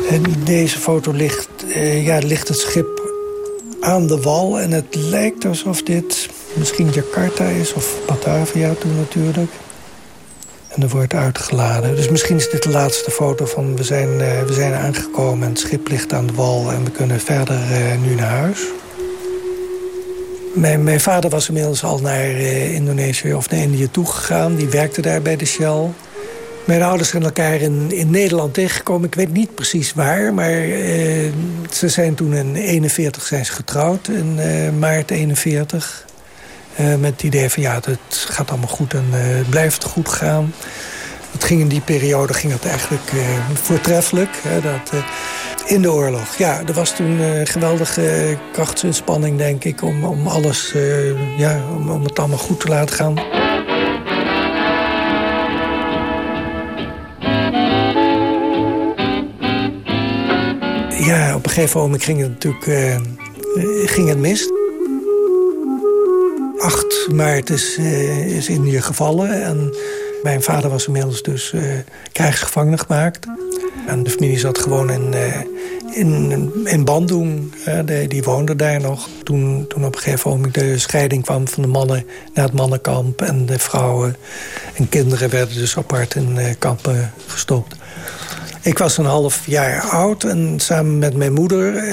En deze foto ligt, uh, ja, ligt het schip aan de wal en het lijkt alsof dit misschien Jakarta is of Batavia toen natuurlijk. En er wordt uitgeladen. Dus misschien is dit de laatste foto van we zijn, uh, we zijn aangekomen... en het schip ligt aan de wal en we kunnen verder uh, nu naar huis. Mijn, mijn, vader was inmiddels al naar uh, Indonesië of naar Indië toegegaan. Die werkte daar bij de Shell. Mijn ouders zijn elkaar in, in Nederland tegengekomen. Ik weet niet precies waar, maar ze zijn toen in 41 zijn ze getrouwd. In maart 41. Uh, met het idee van ja, het gaat allemaal goed en het blijft goed gaan. Het ging in die periode ging het eigenlijk voortreffelijk. Hè, dat, in de oorlog. Ja, er was toen geweldige krachtsinspanning, denk ik... om, om alles, ja, om, om het allemaal goed te laten gaan. Ja, op een gegeven moment ging het natuurlijk ging het mis. 8 maart is, uh, is Indië gevallen. En mijn vader was inmiddels dus uh, krijgsgevangen gemaakt. De familie zat gewoon in, uh, in, in Bandung. De, die woonde daar nog. Toen, toen op een gegeven moment de scheiding kwam van de mannen naar het mannenkamp. En de vrouwen en kinderen werden dus apart in kampen gestopt. Ik was een half jaar oud en samen met mijn moeder,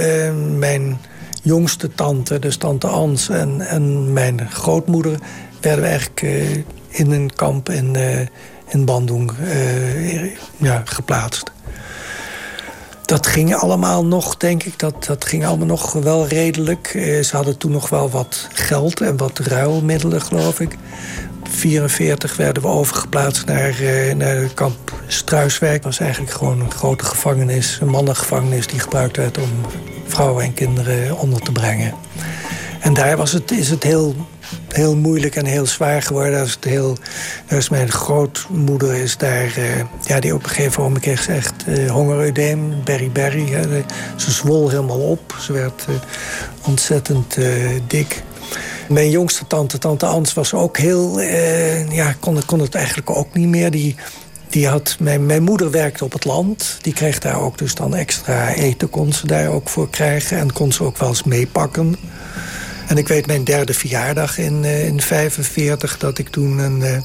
mijn jongste tante, dus tante Ans en, en mijn grootmoeder... werden we eigenlijk in een kamp in, in Bandung ja, geplaatst. Dat ging allemaal nog, denk ik, dat, dat ging allemaal nog wel redelijk. ze hadden toen nog wel wat geld en wat ruilmiddelen, geloof ik. 1944 werden we overgeplaatst naar, naar kamp Struiswijk. Dat was eigenlijk gewoon een grote gevangenis, een mannengevangenis... die gebruikt werd om vrouwen en kinderen onder te brengen. En daar was het, is het heel, heel moeilijk en heel zwaar geworden. Is, het heel, is mijn grootmoeder is daar, uh, ja, die op een gegeven moment kreeg echt uh, hongerudeem, Hè. Ze zwol helemaal op. Ze werd uh, ontzettend dik. Mijn jongste tante, tante Ans, was ook heel... ja, kon, kon het eigenlijk ook niet meer. Die, die had, mijn, mijn moeder werkte op het land. Die kreeg daar ook dus dan extra eten, kon ze daar ook voor krijgen. En kon ze ook wel eens meepakken. En ik weet mijn derde verjaardag in 1945... Uh, dat ik toen een, uh,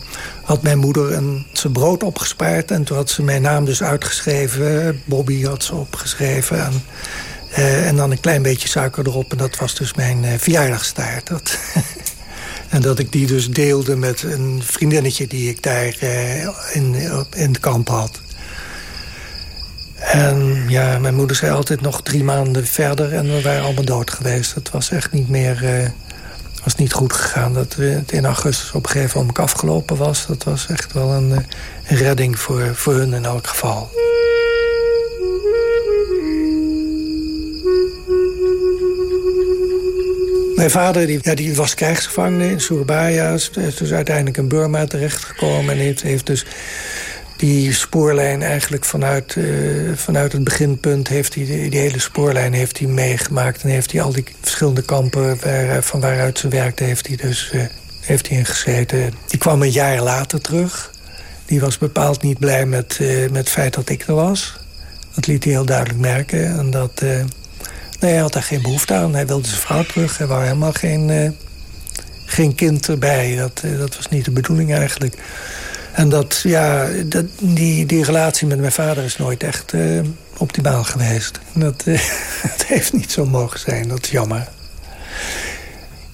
had mijn moeder een, zijn brood opgespaard... en toen had ze mijn naam dus uitgeschreven. Bobby had ze opgeschreven. En, uh, en dan een klein beetje suiker erop. En dat was dus mijn verjaardagstaart. Dat <laughs> en dat ik die dus deelde met een vriendinnetje... die ik daar in, in het kamp had. En ja, mijn moeder zei altijd nog drie maanden verder en we waren allemaal dood geweest. Het was echt niet meer, uh, was niet goed gegaan. Dat het in augustus op een gegeven moment afgelopen was. Dat was echt wel een, een redding voor, voor hun in elk geval. Mijn vader die, ja, die was krijgsgevangene in Surabaya. Is dus uiteindelijk in Burma terechtgekomen. En heeft, heeft dus die spoorlijn eigenlijk vanuit, uh, vanuit het beginpunt... heeft hij die, hele spoorlijn heeft hij meegemaakt... en heeft hij al die verschillende kampen waar, van waaruit ze werkte... heeft hij dus uh, heeft hij ingezeten. Die kwam een jaar later terug. Die was bepaald niet blij met, met het feit dat ik er was. Dat liet hij heel duidelijk merken. En dat, nee, hij had daar geen behoefte aan. Hij wilde zijn vrouw terug. Hij wou helemaal geen, geen kind erbij. Dat, dat was niet de bedoeling eigenlijk. En dat, ja, dat, die, die relatie met mijn vader is nooit echt uh, optimaal geweest. Dat, uh, <laughs> dat heeft niet zo mogen zijn, dat is jammer.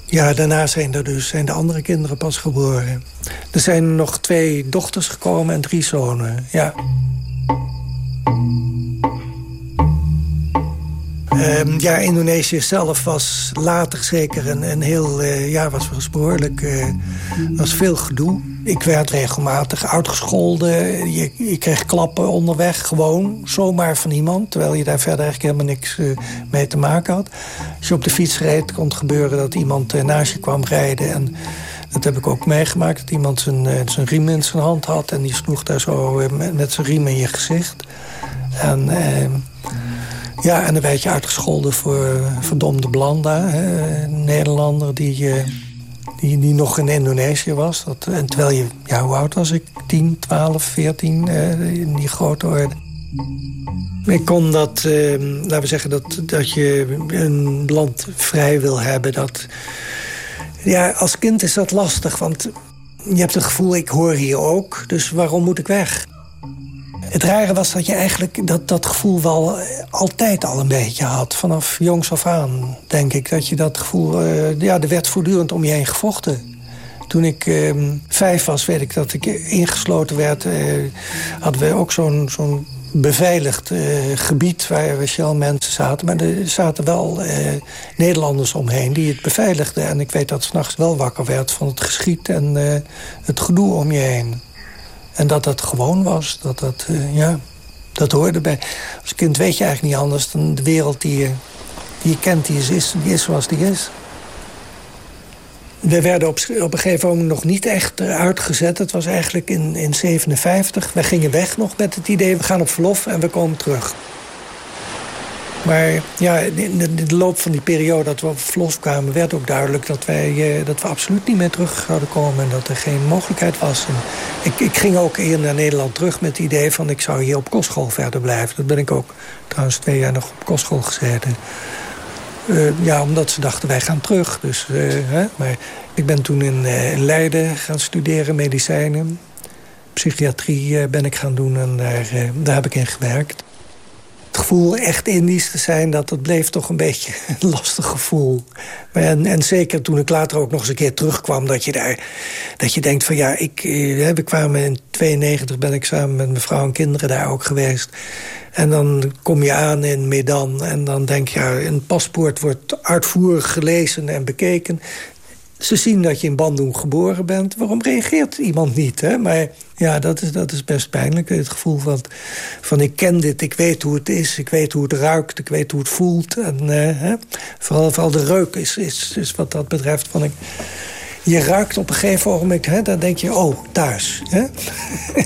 Ja, daarna zijn er dus zijn de andere kinderen pas geboren. Er zijn nog twee dochters gekomen en drie zonen, ja. Um, ja, Indonesië zelf was later zeker een, een heel... Uh, ja, was, was behoorlijk... Uh, was veel gedoe. Ik werd regelmatig uitgescholden. Je, kreeg klappen onderweg, gewoon. Zomaar van iemand. Terwijl je daar verder eigenlijk helemaal niks uh, mee te maken had. Als je op de fiets reed, kon het gebeuren dat iemand naast je kwam rijden. En dat heb ik ook meegemaakt. Dat iemand zijn, zijn riem in zijn hand had. En die sloeg daar zo met, met zijn riem in je gezicht. En... Ehm, ja, en dan werd je uitgescholden voor verdomde Blanda. Hè, Nederlander die, eh, die, die nog in Indonesië was. En terwijl je, ja, hoe oud was ik? 10, 12, 14, in die grote orde. Ik kon dat, eh, laten we zeggen, dat, dat je een land vrij wil hebben. Dat, ja, als kind is dat lastig, want je hebt het gevoel, ik hoor hier ook. Dus waarom moet ik weg? Het rare was dat je eigenlijk dat, dat gevoel wel eh, altijd al een beetje had. Vanaf jongs af aan, denk ik. Dat je dat gevoel... Uh, ja, er werd voortdurend om je heen gevochten. Toen ik uh, vijf was, weet ik dat ik ingesloten werd. Uh, hadden we ook zo'n zo'n beveiligd uh, gebied waar Shell mensen zaten. Maar er zaten wel Nederlanders omheen die het beveiligden. En ik weet dat s'nachts wel wakker werd van het geschiet en het gedoe om je heen. En dat dat gewoon was. Dat dat, uh, ja, dat hoorde bij. Als kind weet je eigenlijk niet anders dan de wereld die je, die je kent, die is, die is zoals die is. We werden op, op een gegeven moment nog niet echt uitgezet. Het was eigenlijk in 1957. We gingen weg nog met het idee, we gaan op verlof en we komen terug. Maar ja, in de, loop van die periode dat we op verlof kwamen... werd ook duidelijk dat, wij, uh, dat we absoluut niet meer terug zouden komen... en dat er geen mogelijkheid was. Ik, ik ging ook eerder naar Nederland terug met het idee van... ik zou hier op kostschool verder blijven. Dat ben ik ook trouwens twee jaar nog op kostschool gezeten. Uh, ja, omdat ze dachten, wij gaan terug. Dus, uh, hè? Maar ik ben toen in, in, Leiden gaan studeren, medicijnen. Psychiatrie ben ik gaan doen en daar, daar heb ik in gewerkt het gevoel echt Indisch te zijn... dat dat bleef toch een beetje <laughs> een lastig gevoel. En, en zeker toen ik later ook nog eens een keer terugkwam... dat je, daar, dat je denkt van ja, ik, eh, we kwamen in 92 ben ik samen met mijn vrouw en kinderen daar ook geweest. En dan kom je aan in Medan en dan denk je... Een paspoort wordt uitvoerig gelezen en bekeken. Ze zien dat je in Bandung geboren bent. Waarom reageert iemand niet? Hè? Maar ja, dat is, dat is best pijnlijk. Het gevoel van, van ik ken dit, ik weet hoe het is. Ik weet hoe het ruikt, ik weet hoe het voelt. En, uh, hè? Vooral, vooral de reuk is, is, is wat dat betreft. Van ik, je ruikt op een gegeven moment, hè, dan denk je, oh, thuis. Hè?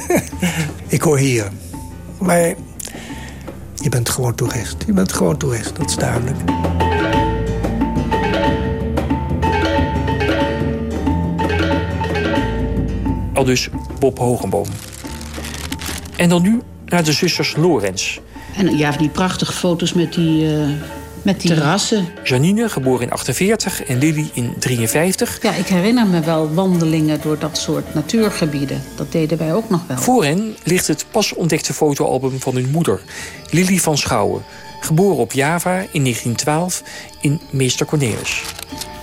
<laughs> ik hoor hier. Maar je bent gewoon toerist. Je bent gewoon toerist, dat is duidelijk. Al dus Bob Hogenboom. En dan nu naar de zusters Lorenz. En ja, die prachtige foto's met die, uh, met die terrassen. Janine, geboren in 48 en Lily in 53. Ja, ik herinner me wel wandelingen door dat soort natuurgebieden. Dat deden wij ook nog wel. Voor hen ligt het pas ontdekte fotoalbum van hun moeder, Lily van Schouwen. Geboren op Java in 1912 in Meester Cornelis.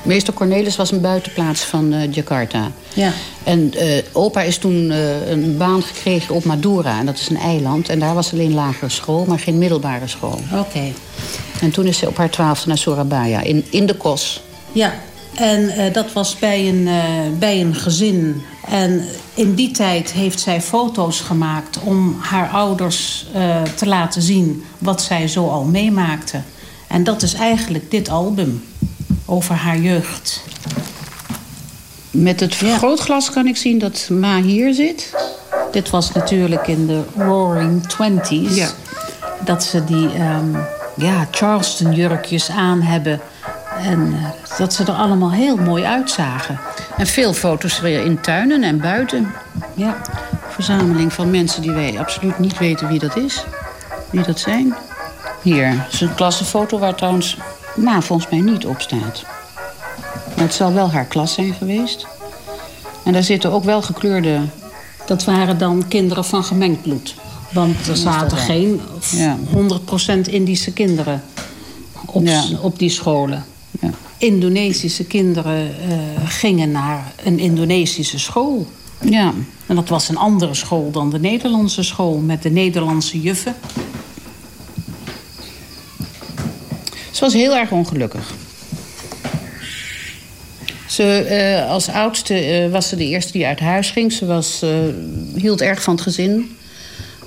Meester Cornelis was een buitenplaats van uh, Jakarta. Ja. En uh, opa is toen uh, een baan gekregen op Madura. En dat is een eiland. En daar was alleen lagere school, maar geen middelbare school. Oké. En toen is ze op haar twaalfde naar Surabaya, in, in de Kos. Ja, en dat was bij een, bij een gezin. En in die tijd heeft zij foto's gemaakt... om haar ouders te laten zien wat zij zo al meemaakte. En dat is eigenlijk dit album over haar jeugd. Met het vergrootglas kan ik zien dat Ma hier zit. Dit was natuurlijk in de Roaring Twenties. Ja. Dat ze die um, ja, Charleston jurkjes aan hebben. En uh, dat ze er allemaal heel mooi uitzagen. En veel foto's weer in tuinen en buiten. Ja. Verzameling van mensen die wij absoluut niet weten wie dat is. Wie dat zijn. Hier is een klassenfoto waar trouwens Ma volgens mij niet op staat. Maar het zal wel haar klas zijn geweest. En daar zitten ook wel gekleurde... Dat waren dan kinderen van gemengd bloed. Want er zaten geen ja. 100% Indische kinderen op, ja. op die scholen. Ja. Indonesische kinderen uh, gingen naar een Indonesische school. Ja. En dat was een andere school dan de Nederlandse school... met de Nederlandse juffen. Ze was heel erg ongelukkig. Ze, uh, als oudste uh, was ze de eerste die uit huis ging. Ze was, uh, hield erg van het gezin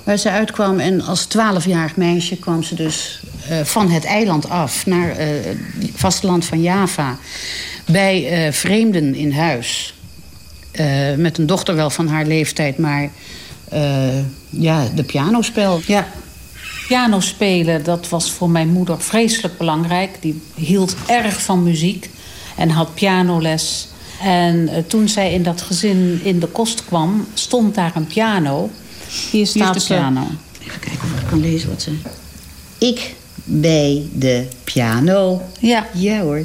waar ze uitkwam. En als twaalfjarig meisje kwam ze dus van het eiland af... naar het vasteland van Java. Bij vreemden in huis. met een dochter wel van haar leeftijd, maar... ja, de pianospel. Ja, piano spelen, dat was voor mijn moeder vreselijk belangrijk. Die hield erg van muziek en had pianoles. En uh, toen zij in dat gezin in de kost kwam, stond daar een piano. Hier staat Hier de piano. Even kijken of ik kan lezen wat ze... Ik bij de piano. Ja. Ja hoor.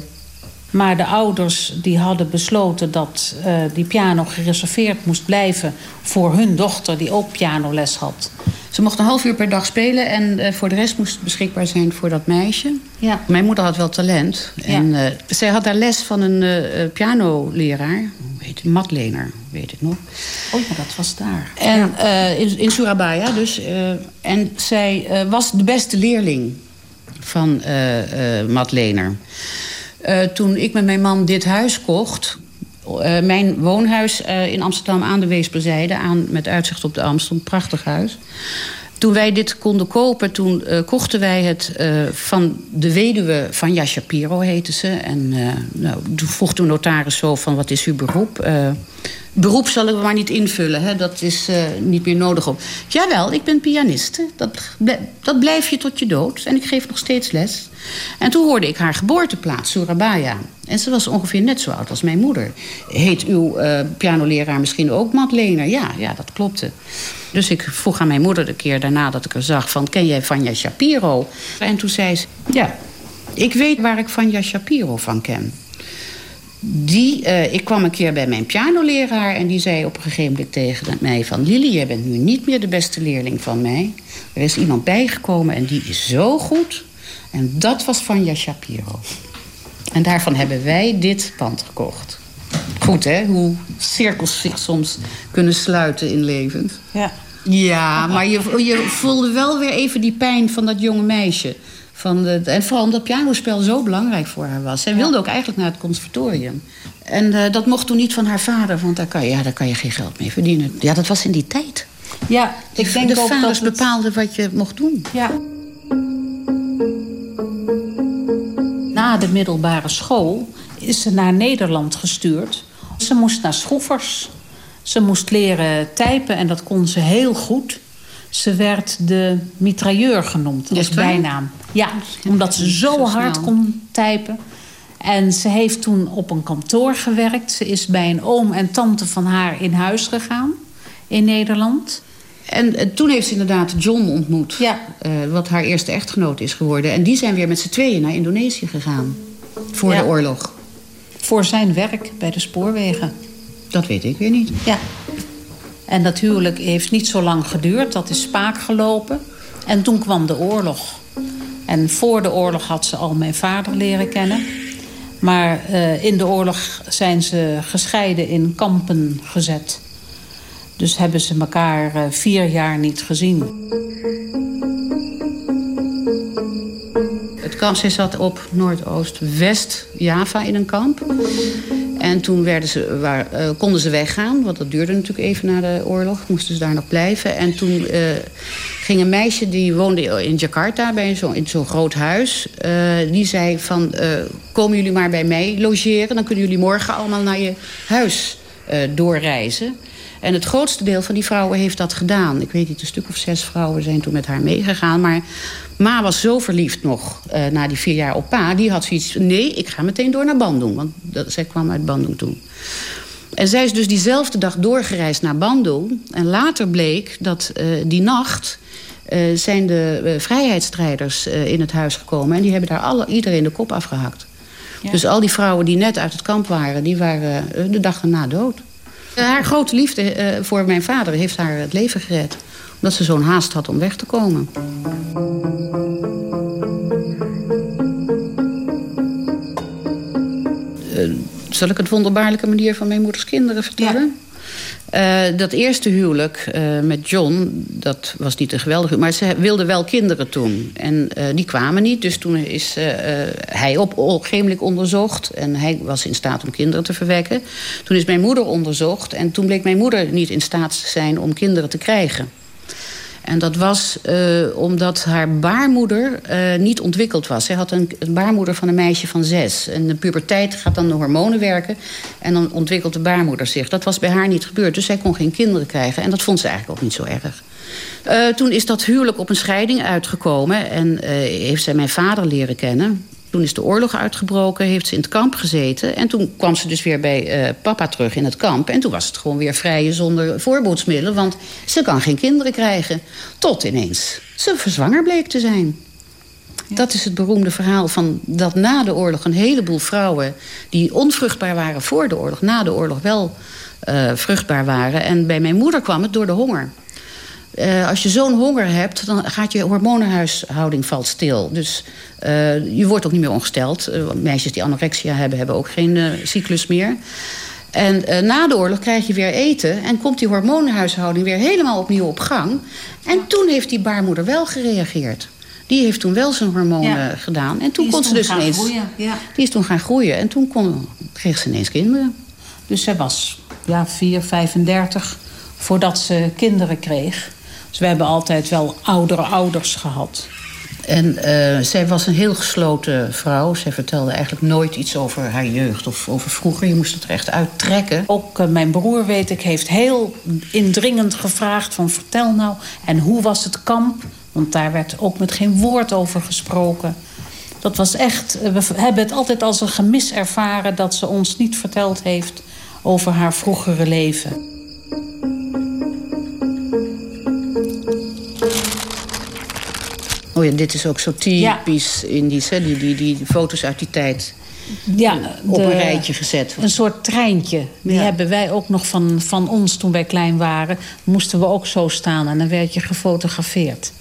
Maar de ouders die hadden besloten dat uh, die piano gereserveerd moest blijven... voor hun dochter die ook pianoles had. Ze mocht een half uur per dag spelen en uh, voor de rest moest het beschikbaar zijn voor dat meisje. Ja. Mijn moeder had wel talent. En uh, zij had daar les van een uh, pianoleraar. Hoe heet het? Matlener, weet ik nog. Oh ja, dat was daar. En in, in Surabaya dus. en zij was de beste leerling van Matlener. toen ik met mijn man dit huis kocht... Uh, mijn woonhuis uh, in Amsterdam aan de Weesperzijde... Aan, met uitzicht op de Amstel, prachtig huis. Toen wij dit konden kopen, toen uh, kochten wij het van de weduwe van Ja Shapiro, heette ze. En nou, toen vroeg de notaris zo van, wat is uw beroep? Beroep zal ik maar niet invullen, hè? dat is niet meer nodig op. Jawel, ik ben pianiste. Dat, dat blijf je tot je dood. En ik geef nog steeds les. En toen hoorde ik haar geboorteplaats, Surabaya. En ze was ongeveer net zo oud als mijn moeder. Heet uw uh, pianoleraar misschien ook Madeleine? Ja, ja, dat klopte. Dus ik vroeg aan mijn moeder de keer daarna dat ik er zag... van, ken jij Vanja Shapiro? En toen zei ze, ja, ik weet waar ik Vanja Shapiro van ken. Die, uh, ik kwam een keer bij mijn pianoleraar... en die zei op een gegeven moment tegen mij van... Lili, jij bent nu niet meer de beste leerling van mij. Er is iemand bijgekomen en die is zo goed... En dat was Vanja Shapiro. En daarvan hebben wij dit pand gekocht. Goed, hè? Hoe cirkels zich soms kunnen sluiten in levens. Ja. Ja, maar je, je voelde wel weer even die pijn van dat jonge meisje. Van de, en vooral omdat pianospel zo belangrijk voor haar was. Zij ja. wilde ook eigenlijk naar het conservatorium. En uh, dat mocht toen niet van haar vader, want daar kan, je, ja, daar kan je geen geld mee verdienen. Ja, dat was in die tijd. Ja, ik denk de ook vaders dat het... bepaalden wat je mocht doen. Ja. Na de middelbare school is ze naar Nederland gestuurd. Ze moest naar schroefers. Ze moest leren typen en dat kon ze heel goed. Ze werd de mitrailleur genoemd als bijnaam. Ja, omdat ze zo hard kon typen. En ze heeft toen op een kantoor gewerkt. Ze is bij een oom en tante van haar in huis gegaan in Nederland. En, en toen heeft ze inderdaad John ontmoet. Ja. wat haar eerste echtgenoot is geworden. En die zijn weer met z'n tweeën naar Indonesië gegaan. Voor de oorlog. Voor zijn werk bij de spoorwegen. Dat weet ik weer niet. Ja. En dat huwelijk heeft niet zo lang geduurd. Dat is spaak gelopen. En toen kwam de oorlog. En voor de oorlog had ze al mijn vader leren kennen. Maar uh, in de oorlog zijn ze gescheiden in kampen gezet. Dus hebben ze elkaar uh, vier jaar niet gezien. Het kamp, zat op Noordoost-West-Java in een kamp. En toen werden ze, waar, uh, konden ze weggaan, want dat duurde natuurlijk even na de oorlog. Moesten ze daar nog blijven. En toen uh, ging een meisje, die woonde in Jakarta, bij zo, in zo'n groot huis. Uh, die zei van, komen jullie maar bij mij logeren. Dan kunnen jullie morgen allemaal naar je huis doorreizen. En het grootste deel van die vrouwen heeft dat gedaan. Ik weet niet, een stuk of zes vrouwen zijn toen met haar meegegaan. Maar Ma was zo verliefd nog uh, na die vier jaar op pa. Die had zoiets nee, ik ga meteen door naar Bandung. Want dat, zij kwam uit Bandung toen. En zij is dus diezelfde dag doorgereisd naar Bandung. En later bleek dat uh, die nacht... Uh, zijn de vrijheidsstrijders in het huis gekomen. En die hebben daar alle, iedereen de kop afgehakt. Ja. Dus al die vrouwen die net uit het kamp waren... die waren de dag erna dood. Haar grote liefde voor mijn vader heeft haar het leven gered. Omdat ze zo'n haast had om weg te komen. Uh, zal ik het wonderbaarlijke manier van mijn moeders kinderen vertellen? Uh, dat eerste huwelijk uh, met John, dat was niet een geweldig maar ze wilde wel kinderen toen. En uh, die kwamen niet, dus toen is hij op onderzocht... en hij was in staat om kinderen te verwekken. Toen is mijn moeder onderzocht en toen bleek mijn moeder niet in staat te zijn om kinderen te krijgen. En dat was uh, omdat haar baarmoeder uh, niet ontwikkeld was. Zij had een, een, baarmoeder van een meisje van zes. En de puberteit gaat dan de hormonen werken. En dan ontwikkelt de baarmoeder zich. Dat was bij haar niet gebeurd. Dus zij kon geen kinderen krijgen. En dat vond ze eigenlijk ook niet zo erg. Uh, toen is dat huwelijk op een scheiding uitgekomen. En heeft zij mijn vader leren kennen. Toen is de oorlog uitgebroken, heeft ze in het kamp gezeten. En toen kwam ze dus weer bij uh, papa terug in het kamp. En toen was het gewoon weer vrije zonder voorboedsmiddelen. Want ze kan geen kinderen krijgen. Tot ineens ze verzwanger bleek te zijn. Ja. Dat is het beroemde verhaal van dat na de oorlog... een heleboel vrouwen die onvruchtbaar waren voor de oorlog... na de oorlog wel uh, vruchtbaar waren. En bij mijn moeder kwam het door de honger. Uh, als je zo'n honger hebt, dan gaat je hormonenhuishouding valt stil. Dus uh, je wordt ook niet meer ongesteld. Uh, meisjes die anorexia hebben, hebben ook geen cyclus meer. En na de oorlog krijg je weer eten... en komt die hormonenhuishouding weer helemaal opnieuw op gang. En toen heeft die baarmoeder wel gereageerd. Die heeft toen wel zijn hormonen ja. gedaan. En toen kon ze dus ineens... Ja. Die is toen gaan groeien. En toen kon, kreeg ze ineens kinderen. Dus zij was ja, 4, 35 voordat ze kinderen kreeg. Dus we hebben altijd wel oudere ouders gehad. En uh, zij was een heel gesloten vrouw. Zij vertelde eigenlijk nooit iets over haar jeugd of over vroeger. Je moest het er echt uittrekken. Ook uh, mijn broer, weet ik, heeft heel indringend gevraagd van... vertel nou, en hoe was het kamp? Want daar werd ook met geen woord over gesproken. Dat was echt... Uh, we hebben het altijd als een gemis ervaren... dat ze ons niet verteld heeft over haar vroegere leven. Oh ja, dit is ook zo typisch ja. Indisch, hè? Die, die, die foto's uit die tijd. Ja, op een rijtje gezet. Een soort treintje. Die ja. hebben wij ook nog van, van ons toen wij klein waren. Moesten we ook zo staan en dan werd je gefotografeerd.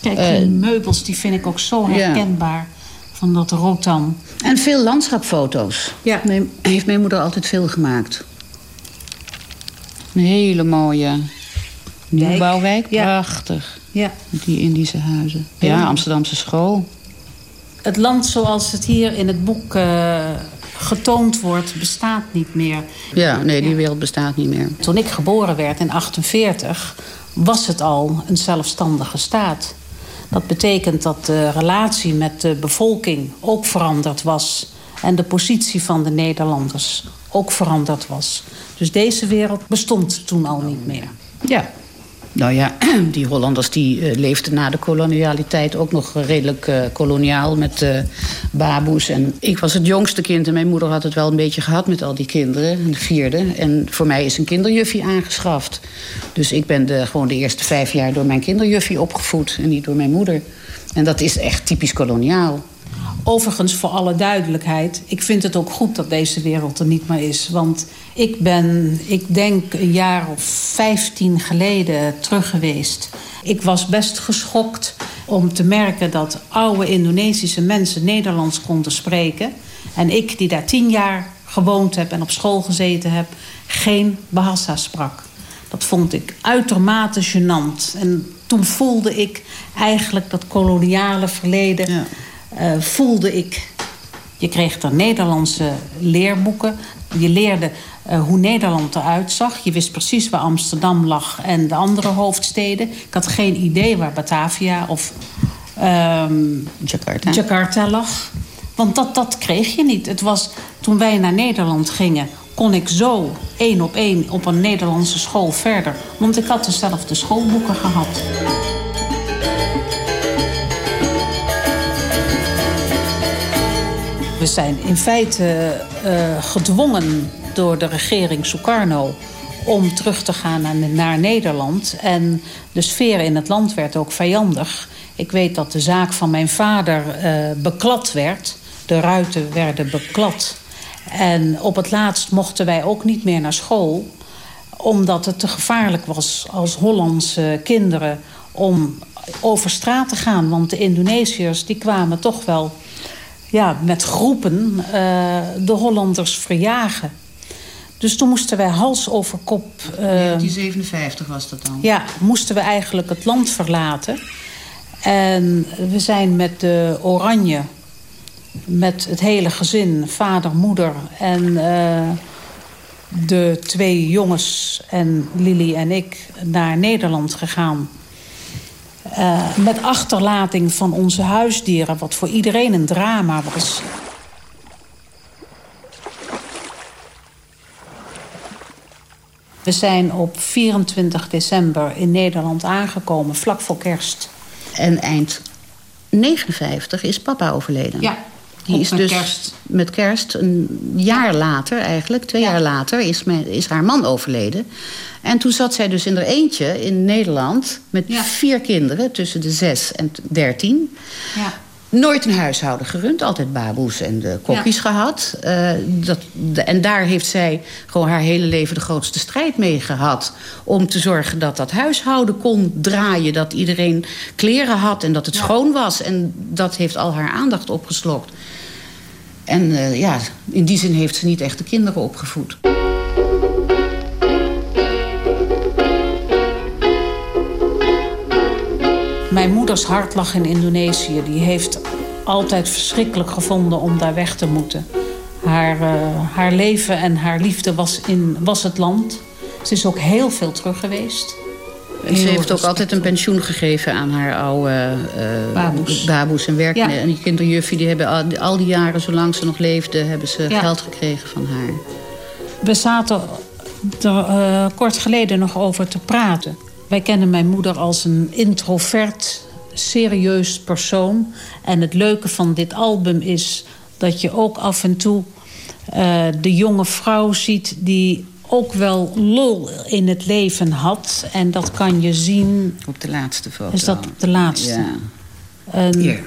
Kijk, uh, die meubels die vind ik ook zo herkenbaar. Ja. Van dat rotan. En veel landschapfoto's. Ja. Mijn, heeft mijn moeder altijd veel gemaakt. Een hele mooie nieuwbouwwijk. Prachtig. Ja. Die Indische huizen. Ja, Amsterdamse school. Het land zoals het hier in het boek uh, getoond wordt, bestaat niet meer. Ja, nee, die wereld bestaat niet meer. Toen ik geboren werd in 48 was het al een zelfstandige staat. Dat betekent dat de relatie met de bevolking ook veranderd was. En de positie van de Nederlanders ook veranderd was. Dus deze wereld bestond toen al niet meer. Ja, Nou ja, <clears throat> die Hollanders die uh, leefden na de kolonialiteit ook nog redelijk uh, koloniaal met uh, baboes. En ik was het jongste kind en mijn moeder had het wel een beetje gehad met al die kinderen, de vierde. En voor mij is een kinderjuffie aangeschaft. Dus ik ben de, gewoon de eerste vijf jaar door mijn kinderjuffie opgevoed en niet door mijn moeder. En dat is echt typisch koloniaal. Overigens, voor alle duidelijkheid, ik vind het ook goed dat deze wereld er niet meer is. Want ik ben, ik denk, een jaar of vijftien geleden terug geweest. Ik was best geschokt om te merken dat oude Indonesische mensen Nederlands konden spreken. En ik, die daar tien jaar gewoond heb en op school gezeten heb, geen Bahasa sprak. Dat vond ik uitermate gênant. En toen voelde ik eigenlijk dat koloniale verleden... Uh, voelde ik... Je kreeg dan Nederlandse leerboeken. Je leerde uh, hoe Nederland eruit zag. Je wist precies waar Amsterdam lag en de andere hoofdsteden. Ik had geen idee waar Batavia of um, Jakarta. Jakarta lag. Want dat, dat kreeg je niet. Het was, toen wij naar Nederland gingen kon ik zo één op één op een Nederlandse school verder. Want ik had dezelfde schoolboeken gehad. We zijn in feite uh, gedwongen door de regering Sukarno om terug te gaan naar, naar Nederland. En de sfeer in het land werd ook vijandig. Ik weet dat de zaak van mijn vader uh, beklad werd. De ruiten werden beklad. En op het laatst mochten wij ook niet meer naar school omdat het te gevaarlijk was als Hollandse kinderen om over straat te gaan. Want de Indonesiërs die kwamen toch wel ja, met groepen uh, de Hollanders verjagen. Dus toen moesten wij hals over kop... Uh, 1957 was dat dan? Ja, moesten we eigenlijk het land verlaten. En we zijn met de Oranje met het hele gezin, vader, moeder en uh, de twee jongens en Lily en ik naar Nederland gegaan. Uh, met achterlating van onze huisdieren, wat voor iedereen een drama was. We zijn op 24 december in Nederland aangekomen, vlak voor kerst. En eind 59 is papa overleden. Ja, die is met dus kerst. met kerst, een jaar later eigenlijk, twee jaar later, is, mijn, is haar man overleden. En toen zat zij dus in haar eentje in Nederland met vier kinderen tussen de zes en dertien. Ja. Nooit een huishouden gerund, altijd baboes en de kokkies ja. gehad. Uh, dat, de, en daar heeft zij gewoon haar hele leven de grootste strijd mee gehad. Om te zorgen dat dat huishouden kon draaien. Dat iedereen kleren had en dat het ja. schoon was. En dat heeft al haar aandacht opgeslokt. En uh, ja, in die zin heeft ze niet echt de kinderen opgevoed. Mijn moeders hart lag in Indonesië. Die heeft altijd verschrikkelijk gevonden om daar weg te moeten. Haar, uh, haar leven en haar liefde was, in, was het land. Ze is ook heel veel terug geweest. En ze heeft ook altijd een pensioen gegeven aan haar oude uh, baboes. baboes en werk. Ja. En die kinderjuffie die hebben al, al, die jaren, zolang ze nog leefde, hebben ze ja. geld gekregen van haar. We zaten er uh, kort geleden nog over te praten. Wij kennen mijn moeder als een introvert, serieus persoon. En het leuke van dit album is dat je ook af en toe uh, de jonge vrouw ziet die ook wel lol in het leven had. En dat kan je zien... Op de laatste foto. Is dat op de laatste? Ja. Hier.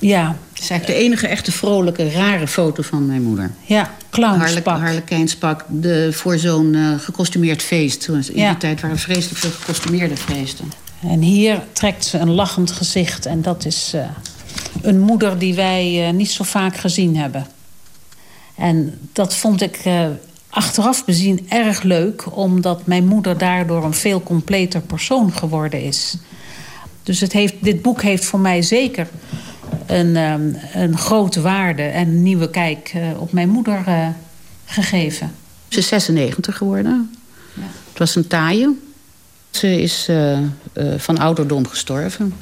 Ja. Het is eigenlijk de enige echte vrolijke, rare foto van mijn moeder. Ja, clownspak. Harle, harlekijnspak de, voor zo'n uh, gekostumeerd feest. In ja. die tijd waren vreselijk veel gekostumeerde feesten. En hier trekt ze een lachend gezicht. En dat is uh, een moeder die wij uh, niet zo vaak gezien hebben. En dat vond ik achteraf bezien erg leuk... omdat mijn moeder daardoor een veel completer persoon geworden is. Dus het heeft, dit boek heeft voor mij zeker een, um, een grote waarde... en een nieuwe kijk uh, op mijn moeder uh, gegeven. Ze is 96 geworden. Ja. Het was een taaie. Ze is uh, van ouderdom gestorven.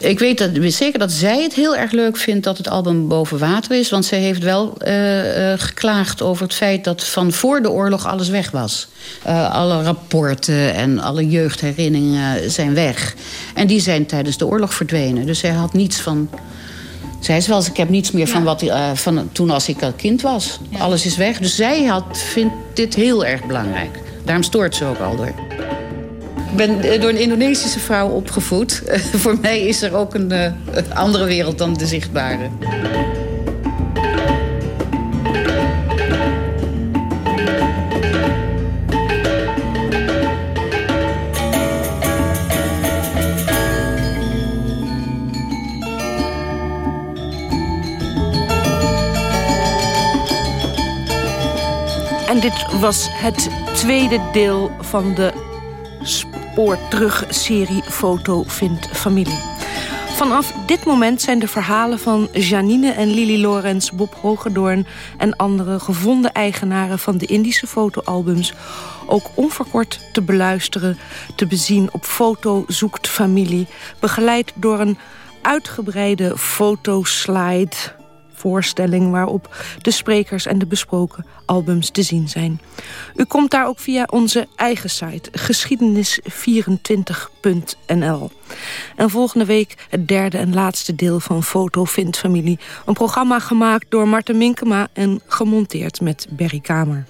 Ik weet dat, zeker dat zij het heel erg leuk vindt dat het album boven water is. Want zij heeft wel uh, uh, geklaagd over het feit dat van voor de oorlog alles weg was. Uh, alle rapporten en alle jeugdherinneringen zijn weg. En die zijn tijdens de oorlog verdwenen. Dus zij had niets van... Zij is wel eens, ik heb niets meer van, wat, van toen als ik kind was. Ja. Alles is weg. Dus zij had, vindt dit heel erg belangrijk. Daarom stoort ze ook al door. Ik ben door een Indonesische vrouw opgevoed. <laughs> Voor mij is er ook een uh, andere wereld dan de zichtbare. En dit was het tweede deel van de spoor terug serie Foto vindt familie. Vanaf dit moment zijn de verhalen van Janine en Lily Lorenz, Bob Hogedoorn en andere gevonden eigenaren van de Indische fotoalbums ook onverkort te beluisteren, te bezien op Foto zoekt familie, begeleid door een uitgebreide fotoslide voorstelling waarop de sprekers en de besproken albums te zien zijn. U komt daar ook via onze eigen site geschiedenis24.nl. En volgende week het derde en laatste deel van Foto Vindt Familie. Een programma gemaakt door Marten Minkema en gemonteerd met Berry Kamer.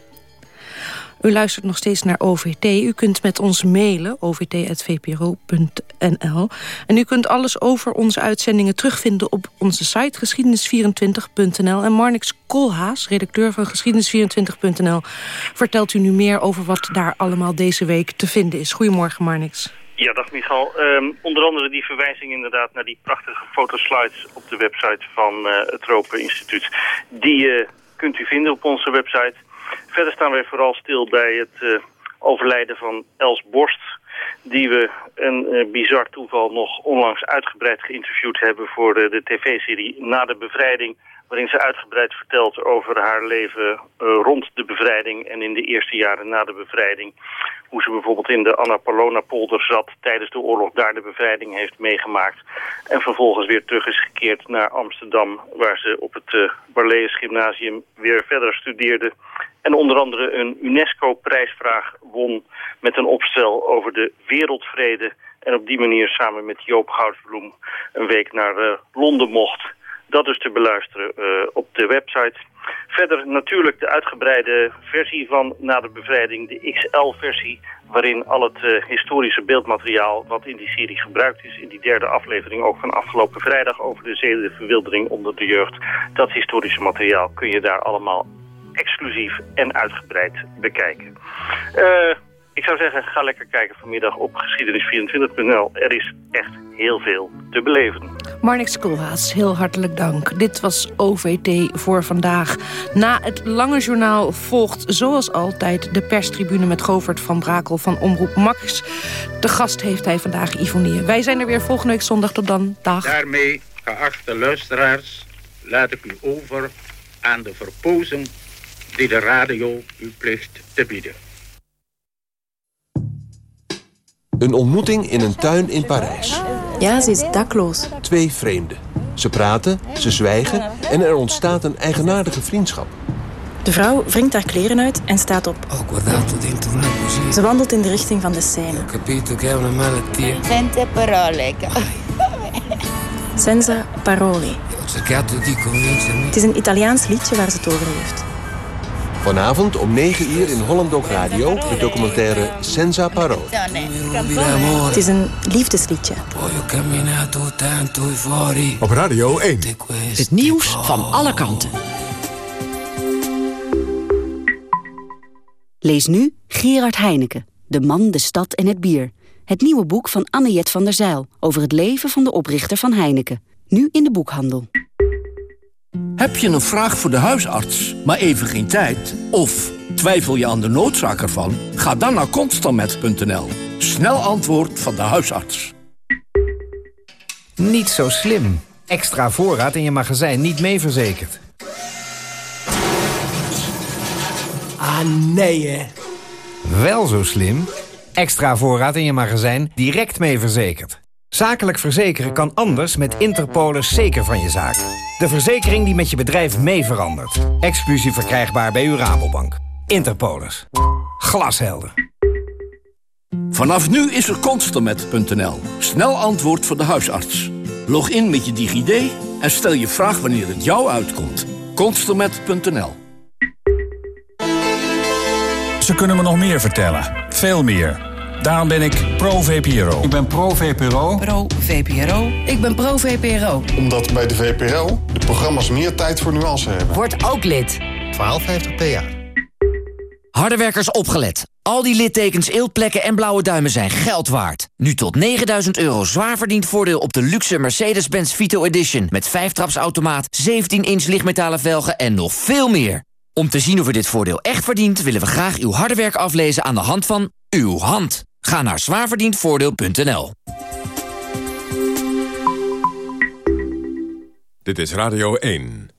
U luistert nog steeds naar OVT. U kunt met ons mailen, ovt.vpro.nl. En u kunt alles over onze uitzendingen terugvinden op onze site geschiedenis24.nl. En Marnix Kolhaas, redacteur van geschiedenis24.nl... vertelt u nu meer over wat daar allemaal deze week te vinden is. Goedemorgen, Marnix. Ja, dag Michal. Um, onder andere die verwijzing inderdaad naar die prachtige fotoslides op de website van uh, het Tropen Instituut. Die uh, kunt u vinden op onze website. Verder staan wij vooral stil bij het uh, overlijden van Els Borst... die we een uh, bizar toeval nog onlangs uitgebreid geïnterviewd hebben... voor uh, de tv-serie Na de Bevrijding... waarin ze uitgebreid vertelt over haar leven rond de bevrijding... en in de eerste jaren na de bevrijding. Hoe ze bijvoorbeeld in de Anna Palona polder zat... tijdens de oorlog daar de bevrijding heeft meegemaakt. En vervolgens weer terug is gekeerd naar Amsterdam... waar ze op het uh, Barlees Gymnasium weer verder studeerde... En onder andere een UNESCO-prijsvraag won met een opstel over de wereldvrede. En op die manier samen met Joop Goudsbloem een week naar uh, Londen mocht. Dat is te beluisteren uh, op de website. Verder natuurlijk de uitgebreide versie van Na de Bevrijding, de XL-versie... waarin al het uh, historische beeldmateriaal wat in die serie gebruikt is... in die derde aflevering ook van afgelopen vrijdag over de zedenverwildering onder de jeugd... dat historische materiaal kun je daar allemaal exclusief en uitgebreid bekijken. Uh, ik zou zeggen, ga lekker kijken vanmiddag op geschiedenis24.nl. Er is echt heel veel te beleven. Marnix Koolhaas, heel hartelijk dank. Dit was OVT voor vandaag. Na het lange journaal volgt zoals altijd de perstribune... met Govert van Brakel van Omroep Max. De gast heeft hij vandaag Ivonie. Wij zijn er weer volgende week zondag. Tot dan. Dag. Daarmee, geachte luisteraars, laat ik u over aan de verpozen die de radio u plicht te bieden. Een ontmoeting in een tuin in Parijs. Ja, ze is dakloos. Twee vreemden. Ze praten, ze zwijgen en er ontstaat een eigenaardige vriendschap. De vrouw wringt haar kleren uit en staat op. Ze wandelt in de richting van de scène. Senza parole. Senza parole. Het is een Italiaans liedje waar ze het over heeft. Vanavond om 9 uur in Holland Dog Radio de documentaire Senza Parole. Het is een liefdesliedje. Op Radio 1. Het nieuws van alle kanten. Lees nu Gerard Heineken, De man, de stad en het bier. Het nieuwe boek van Anne-Jet van der Zijl... over het leven van de oprichter van Heineken. Nu in de boekhandel. Heb je een vraag voor de huisarts, maar even geen tijd? Of twijfel je aan de noodzaak ervan? Ga dan naar constantmet.nl. Snel antwoord van de huisarts. Niet zo slim. Extra voorraad in je magazijn niet mee verzekerd. Ah, nee hè. Wel zo slim. Extra voorraad in je magazijn direct mee verzekerd. Zakelijk verzekeren kan anders met Interpolis zeker van je zaak. De verzekering die met je bedrijf mee verandert. Exclusief verkrijgbaar bij uw Rabobank. Interpolis. Glashelder. Vanaf nu is er Constermet.nl. Snel antwoord voor de huisarts. Log in met je DigiD en stel je vraag wanneer het jou uitkomt. Constermet.nl Ze kunnen me nog meer vertellen. Veel meer. Daarom ben ik pro-VPRO. Ik ben pro-VPRO. Pro-VPRO. Ik ben pro-VPRO. Omdat bij de VPRO de programma's meer tijd voor nuance hebben. Word ook lid. 1250 per jaar. Hardewerkers opgelet. Al die littekens, eeltplekken en blauwe duimen zijn geld waard. Nu tot 9000 euro zwaar verdiend voordeel op de luxe Mercedes-Benz Vito Edition... met 5-trapsautomaat, 17-inch lichtmetalen velgen en nog veel meer. Om te zien of u dit voordeel echt verdient... willen we graag uw harde werk aflezen aan de hand van uw hand. Ga naar zwaarverdiendvoordeel.nl. Dit is Radio 1.